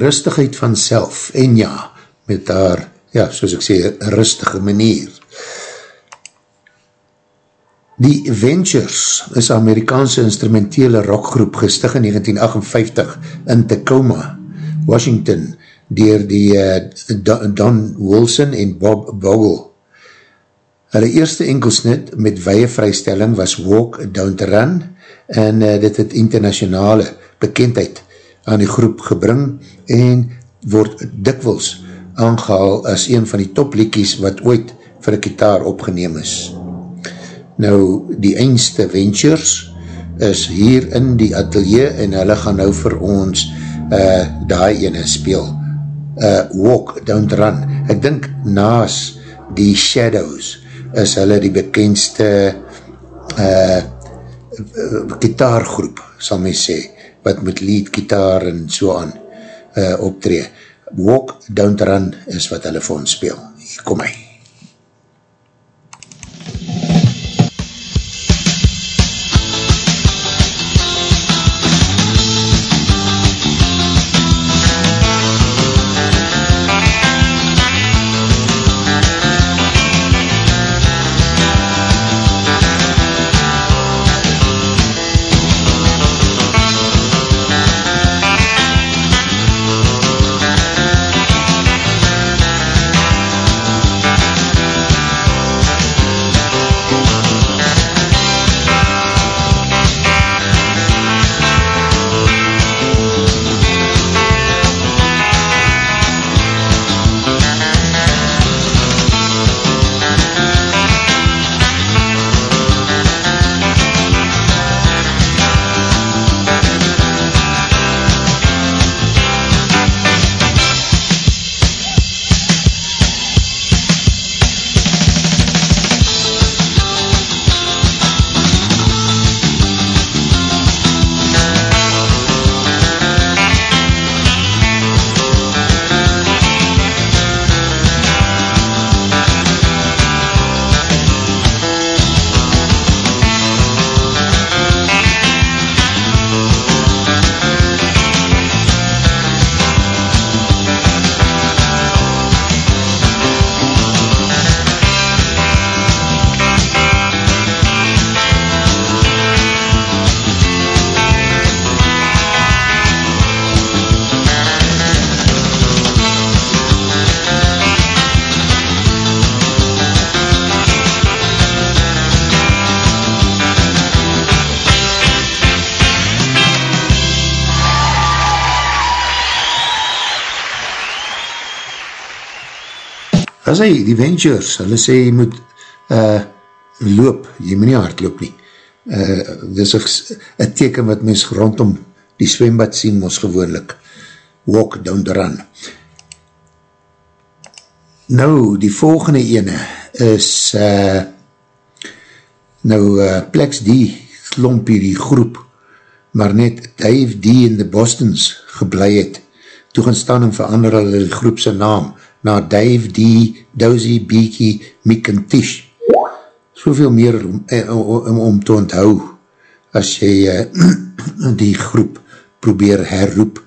rustigheid van self, en ja, met haar, ja, soos ek sê, rustige manier. Die Ventures is Amerikaanse instrumentele rockgroep gestig in 1958 in Tacoma, Washington, dier die uh, Don Wilson en Bob Bogle. Hulle eerste enkelsnit met weie vrystelling was Walk Down to Run en uh, dit het internationale bekendheid aan die groep gebring en word dikwels aangehaal as een van die topliekies wat ooit vir een kitaar opgeneem is. Nou, die eindste Ventures is hier in die atelier en hulle gaan nou vir ons uh, daai ene speel. Uh, walk, don't run. Ek dink naas die Shadows is hulle die bekendste uh, gitaargroep, sal my sê, wat met lead gitaar en so aan uh, optree. Walk, don't run is wat hulle vir ons speel. Hier kom hy. As hy, die Ventures, hulle sê jy moet uh, loop, jy moet nie hard loop nie. Uh, dis een teken wat mens rondom die zwembad sien ons gewoonlik. Walk down the run. Nou, die volgende ene is uh, nou uh, Plex D klomp hier die groep maar net Dave D in the Bostons geblei het. Toe gaan staan en verander hulle die groepse naam na Dave D, Dozy, Beaky, Mick en Tish. Soveel meer om, eh, om, om te onthou as jy uh, die groep probeer herroep.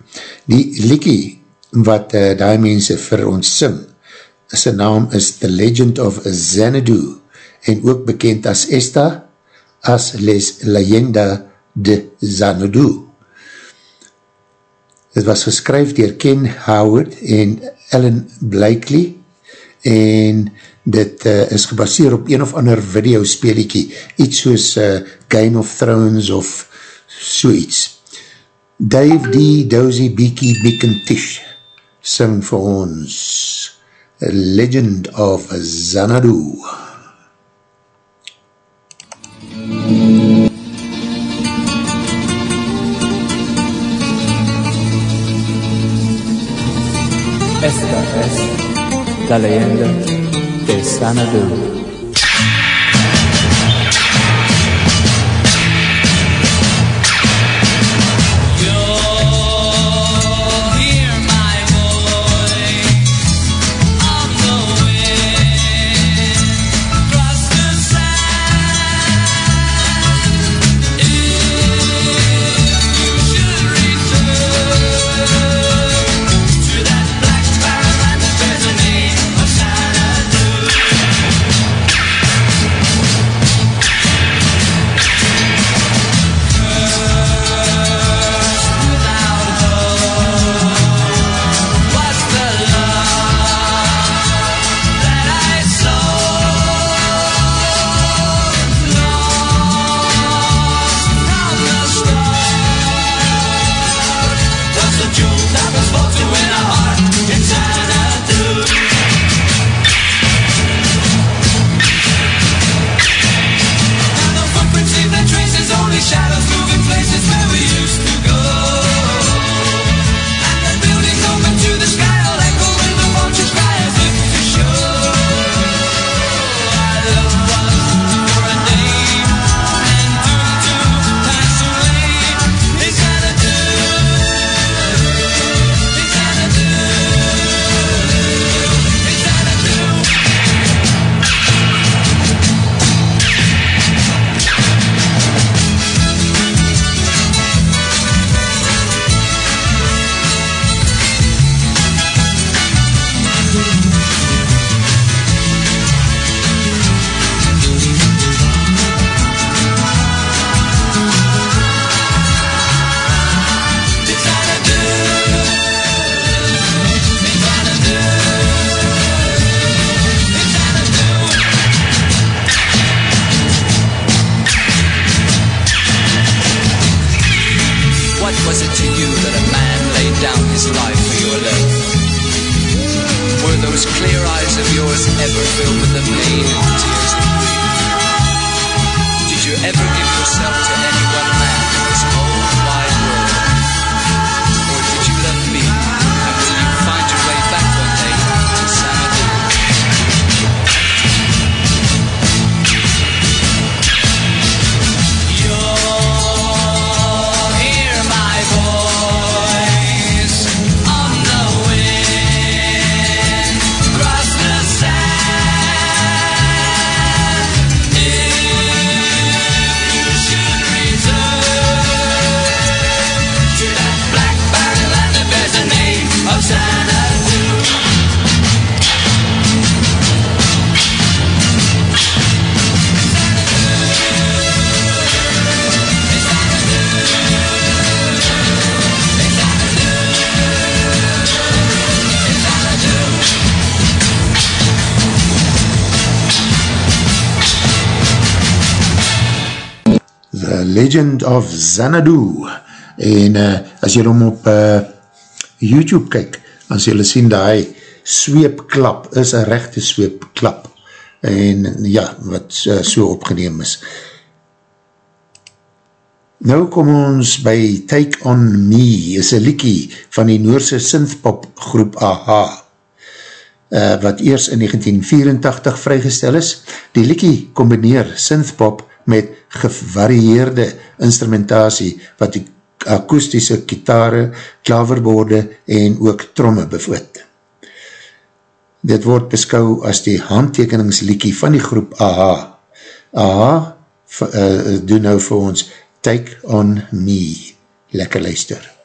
Die likkie wat uh, die mense vir ons sing, sy naam is The Legend of Xanadu en ook bekend as Esta as Les Leyenda de Xanadu. Het was geskryf dier Ken Howard en Ellen Blakely en dit uh, is gebaseer op een of ander video speeliekie, iets soos uh, Game of Thrones of so iets. Dave D. Dozy Beaky Beacontish sing vir ons Legend of Xanadu. Esta es la leyenda de Xanadu. Legend of Xanadu en uh, as jy hom op uh, YouTube kyk, as jy sien die sweepklap is een rechte sweepklap en ja, wat uh, so opgeneem is. Nou kom ons by Take On Me, is een liekie van die Noorse synthpop groep AHA, uh, wat eers in 1984 vrygestel is. Die liekie combineer synthpop met gevarieerde instrumentatie wat die akoestische kitare, klaverborde en ook tromme bevoed. Dit word beskou as die handtekeningsliekie van die groep AHA. AHA uh, doen nou vir ons Take On Me. Lekker luister.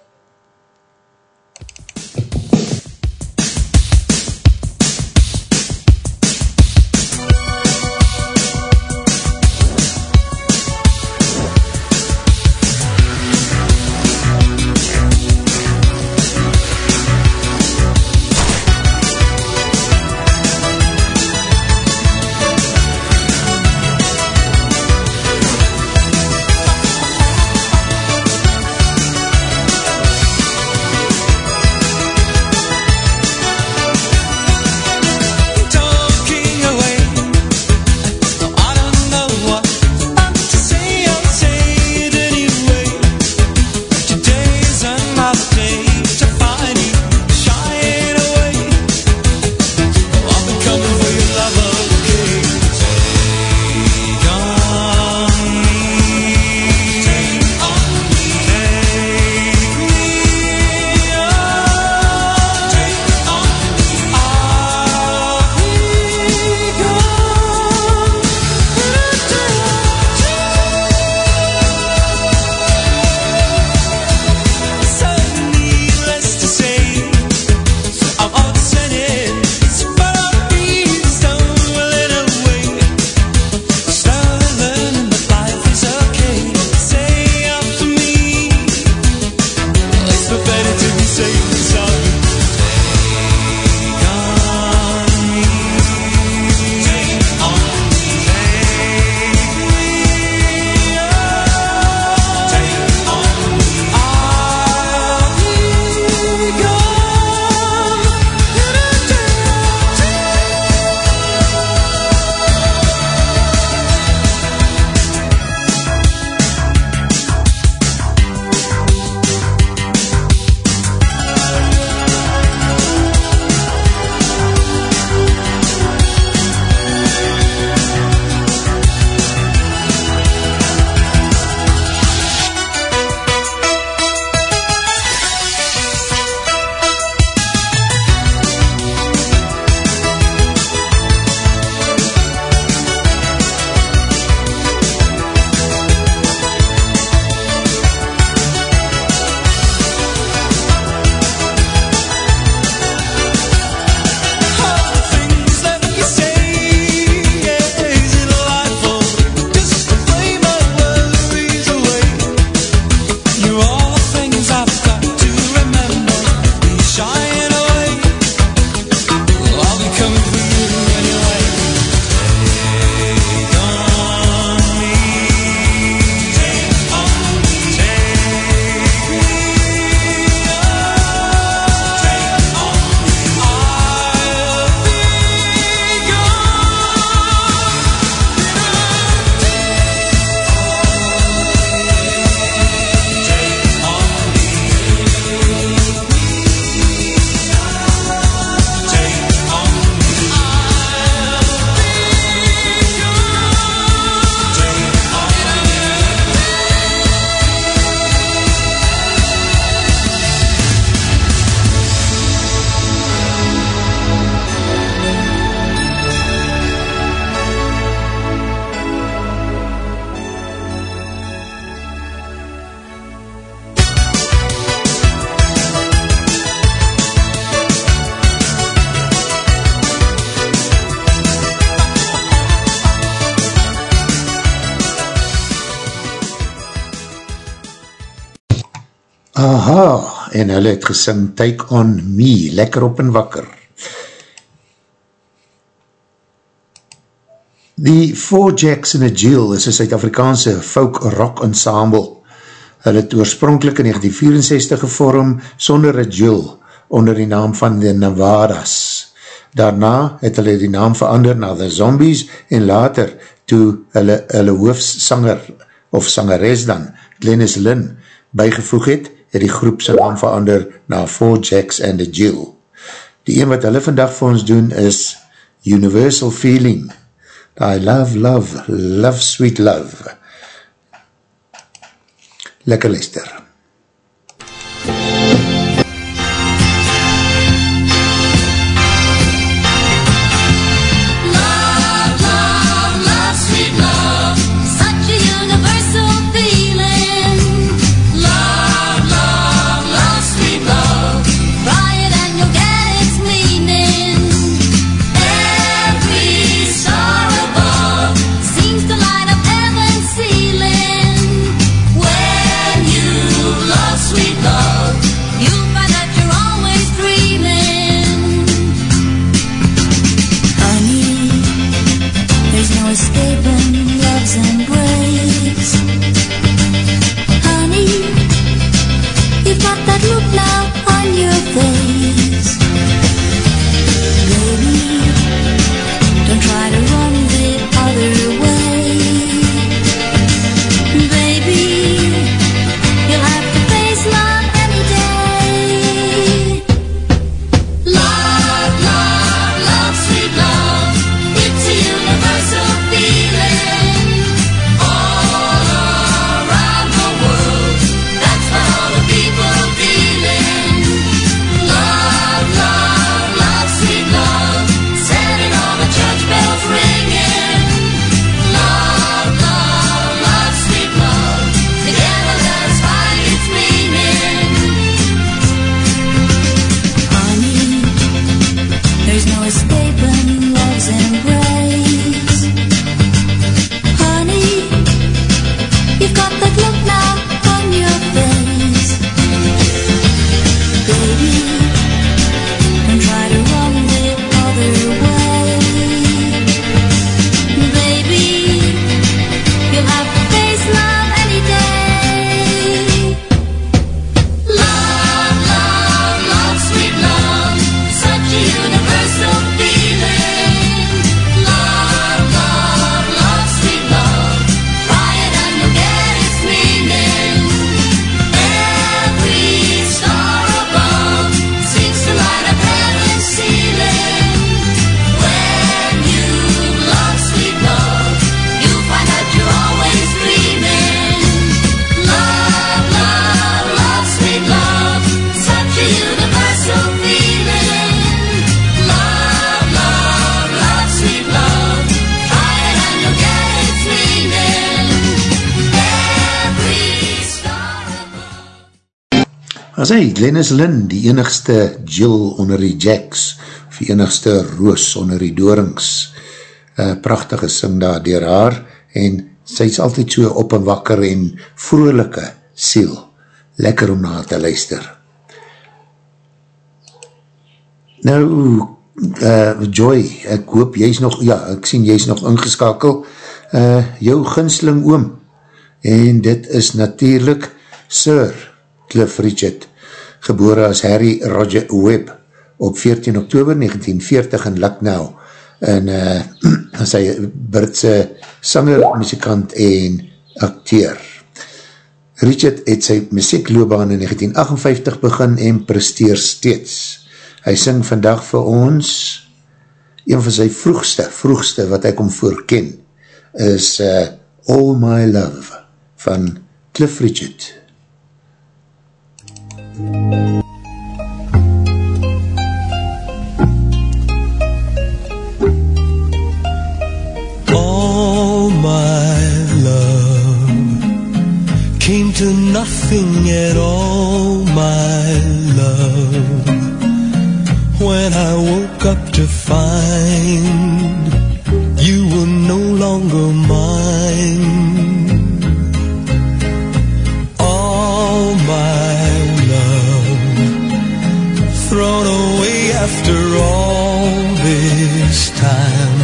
En hulle het gesing Take On Me, lekker op en wakker. Die Four Jacks in a Jill is een Suid-Afrikaanse folk rock ensemble. Hulle het oorspronkelijk in 1964 gevorm sonder een Jill onder die naam van The Nevadas. Daarna het hulle die naam verander na The Zombies en later toe hulle, hulle hoofsanger of sangeres dan, Glennis Lynn, bijgevoeg het, het die groep sy naam verander na Four Jacks and a Jill. Die een wat hulle vandag vir ons doen is Universal Feeling. I love, love, love, sweet love. Lekker luister. As hy, Glennis Lynn, die enigste Jill onder die Jacks, of die enigste Roos onder die Dorings, uh, prachtige sing daar dier haar, en sy is altyd so op en wakker en vrolijke siel, lekker om na te luister. Nou, uh, Joy, ek hoop jy is nog, ja, ek sien jy is nog ingeskakel, uh, jou ginsling oom, en dit is natuurlijk Sir Cliff Richard, gebore as Harry Roger Webb op 14 oktober 1940 in Lucknow en uh, as hy Britse sanger, muzikant en acteur. Richard het sy muziekloobaan in 1958 begin en presteer steeds. Hy sing vandag vir ons een van sy vroegste, vroegste wat ek om voorken is uh, All My Love van Cliff Richard. All my love came to nothing at all, my love. When I woke up to find you were no longer mine. All this time.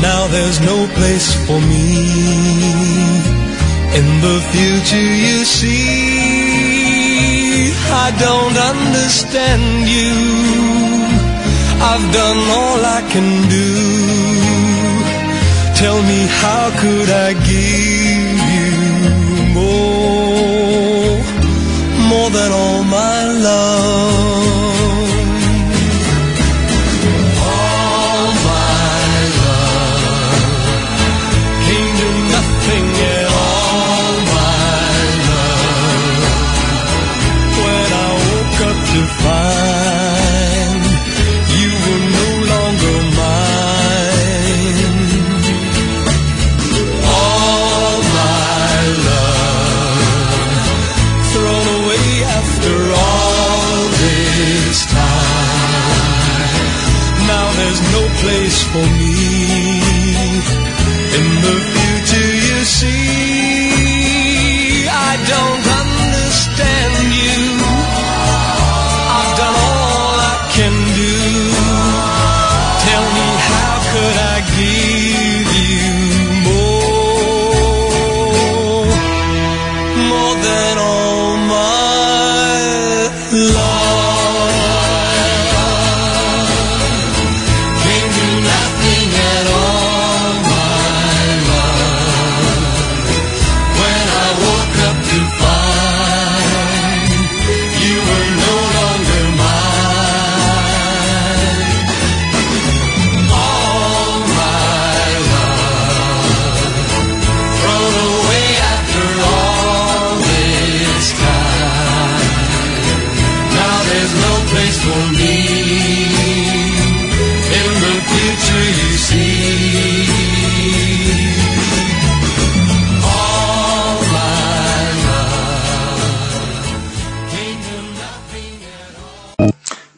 Now there's no place for me in the future you see. I don't understand you. I've done all I can do. Tell me how could I give you more, more than all my love.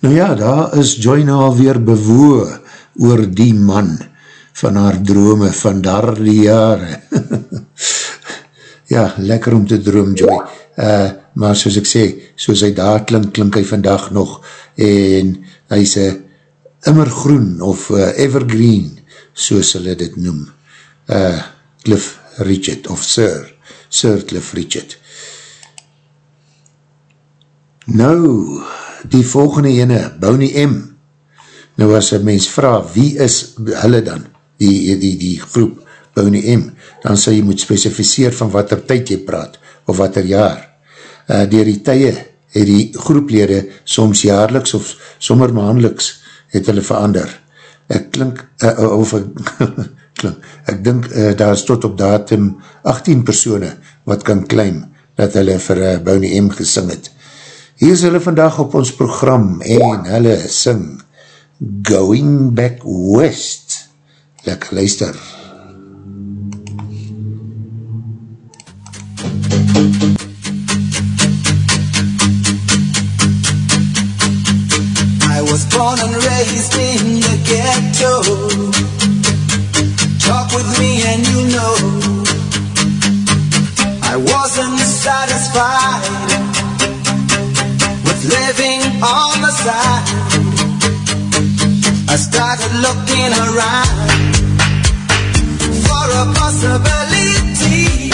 Nou ja, daar is Joy nou alweer bewoe oor die man van haar drome van daar die jare. ja, lekker om te droom, Joy. Uh, maar soos ek sê, soos hy daar klink, klink hy vandag nog en hy is een immergroen of uh, evergreen, soos hulle dit noem. Uh, Cliff Richard of Sir, Sir Cliff Richard. Nou, die volgende ene, Boney M. Nou as een mens vraag, wie is hulle dan, die, die, die groep Boney M, dan sal jy moet specificeer van wat er tyd jy praat, of wat er jaar. Uh, dier die tye het die groeplede soms jaarliks of sommer maandeliks het hulle verander. Ek klink, uh, of ek, klink, ek dink uh, daar is tot op datum 18 persone wat kan claim dat hulle vir uh, Boney M gesing het. Hier is hulle vandag op ons program en hulle sing Going Back West. Lekker luister. I was born and raised in the ghetto. Talk with me and you know I wasn't satisfied living on the side. I started looking around for a possibility.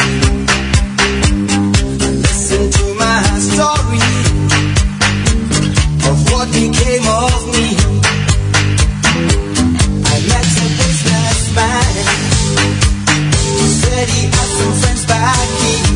Listen to my story of what became of me. I met a businessman who said he had some friends back east.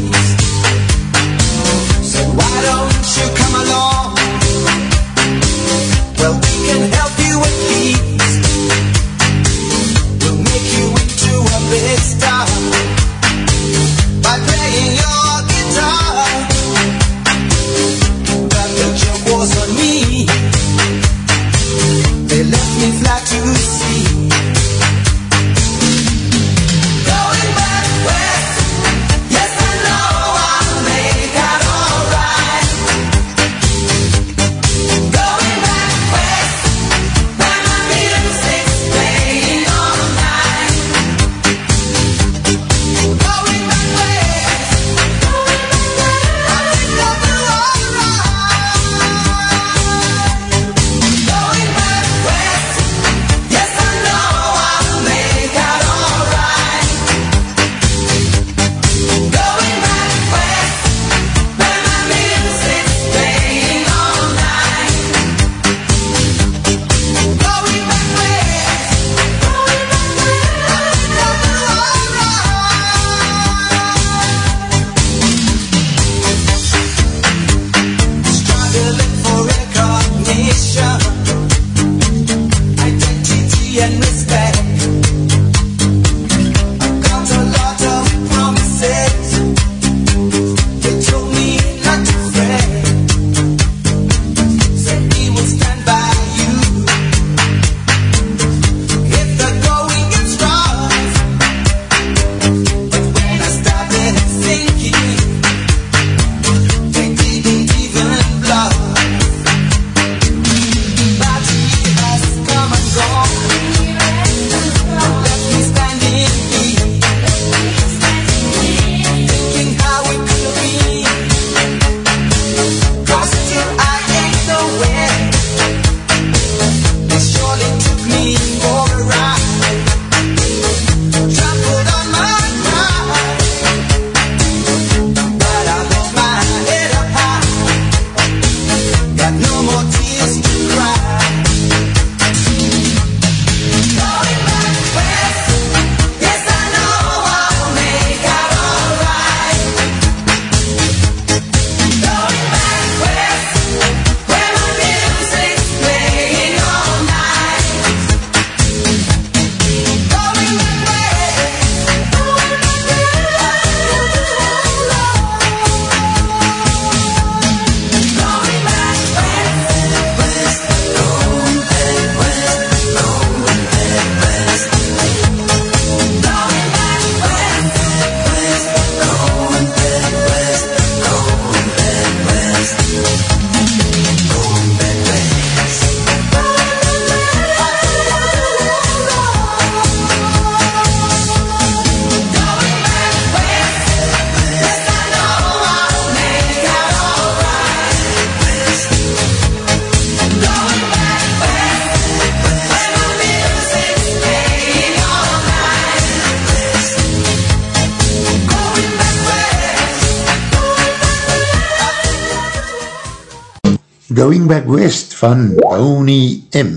Going Back West van Boney M.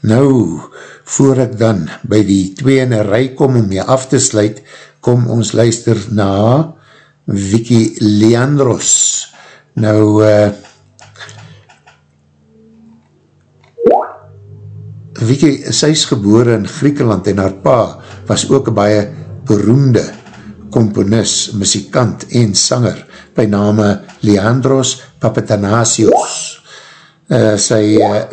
Nou, voor ek dan by die twee in een rij kom om mee af te sluit, kom ons luister na Vicky Leandros. Nou, uh, Vicky, sy is gebore in Griekenland en haar pa was ook een baie beroemde komponis, muzikant en sanger by name Leandros Papatanasios. Uh, sy uh,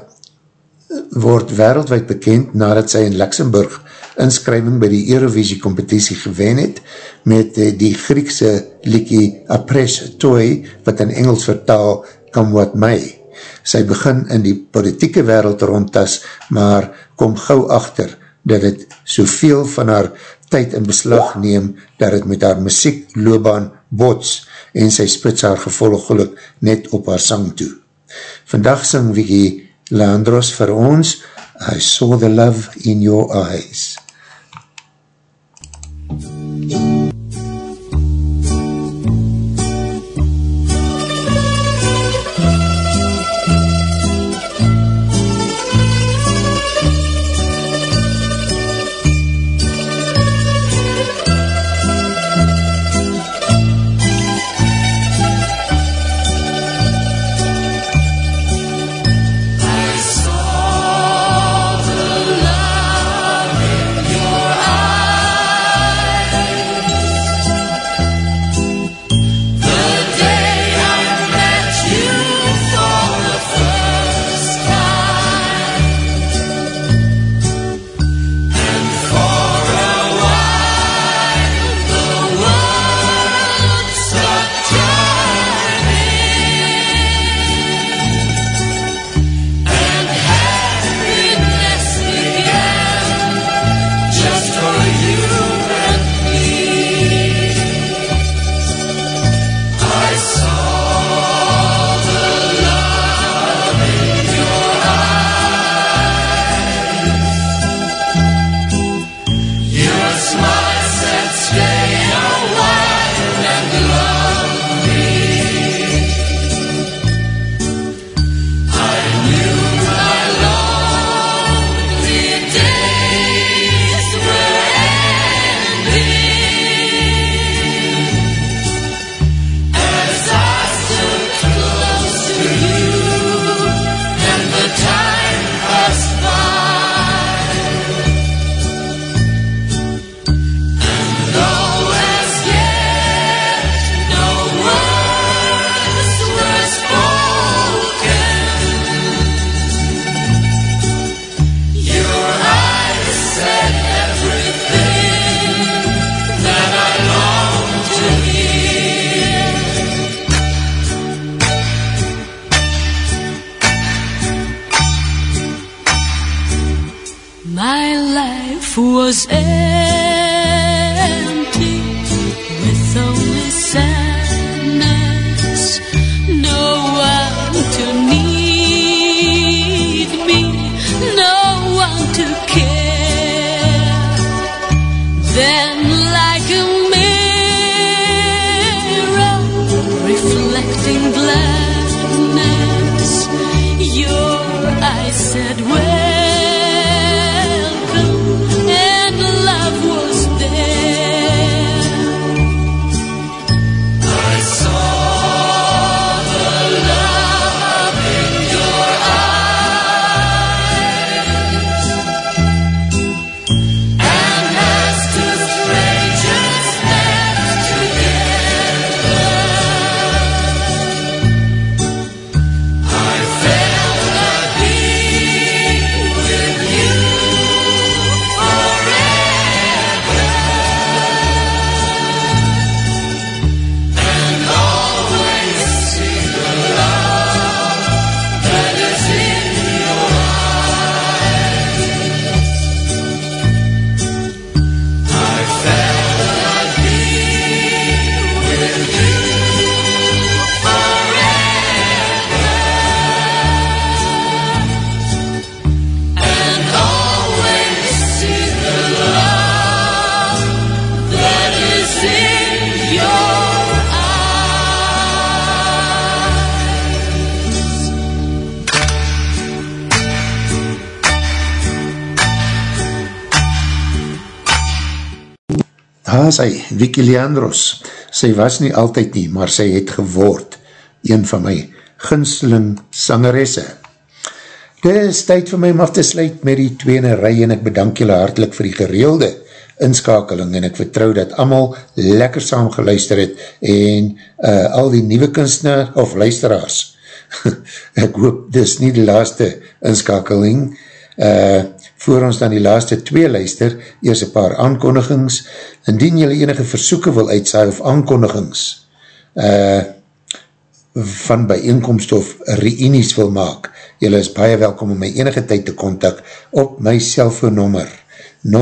word wereldwijd bekend nadat sy in Luxemburg inskrywing by die Eurovisie competitie gewen het met uh, die Griekse liekie Apres Toy wat in Engels vertaal Come What May. Sy begin in die politieke wereld rondtas, maar kom gauw achter dat het soveel van haar tyd in beslag neem, dat het met haar muziek loopbaan bots en sy spits haar gevolgeluk net op haar sang toe. Vandag sing Vicky Leandros vir ons I saw the love in your eyes. Vicky Leandros. Sy was nie altyd nie, maar sy het geword een van my gunsteling sangeresse. Dit is tyd vir my om af te sluit met die tweene rij en ek bedank julle hartelijk vir die gereelde inskakeling en ek vertrou dat allemaal lekker saam geluister het en uh, al die nieuwe kunstenaar of luisteraars ek hoop dis nie die laaste inskakeling uh, voor ons dan die laaste twee luister, eers een paar aankondigings, indien jylle enige versoeken wil uitsaai of aankondigings uh, van bijeenkomst of reenies wil maak, jylle is baie welkom om my enige tyd te kontak op my cellfoonnummer 072-541-9803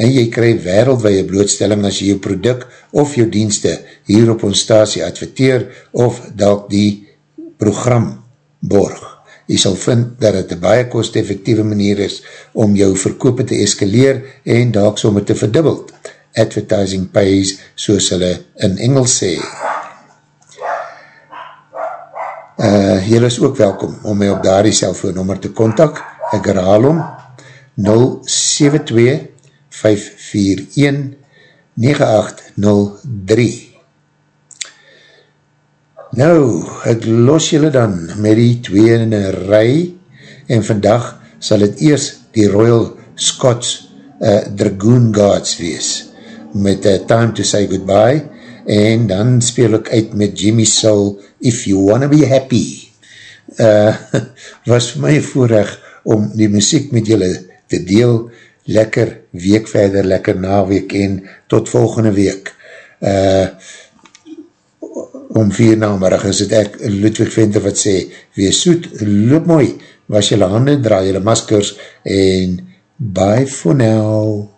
en jy krij wereldwee blootstelling as jy jou product of jou dienste hier op ons stasie adverteer of dalk die program borg. Jy sal vind dat het een baie kost-effectieve manier is om jou verkoop te eskaleer en dalk sommer te verdubbeld. Advertising pays, soos hulle in Engels sê. Uh, jy is ook welkom om my op daar die cellfoonnummer te kontak. Ek herhaal om 072-541-9803 Nou, ek los julle dan met die tweede rij en vandag sal het eers die Royal Scots uh, Dragoon Guards wees met uh, Time to Say Goodbye en dan speel ek uit met Jimmy Soul If You Wanna Be Happy. Uh, was vir my voorrecht om die muziek met julle te deel. Lekker week verder, lekker naweek en tot volgende week. Uh, om vier namerig is het ek Ludwig Venter wat sê, wees soet, loop mooi, was jylle handen, draai jylle maskers en bye for now.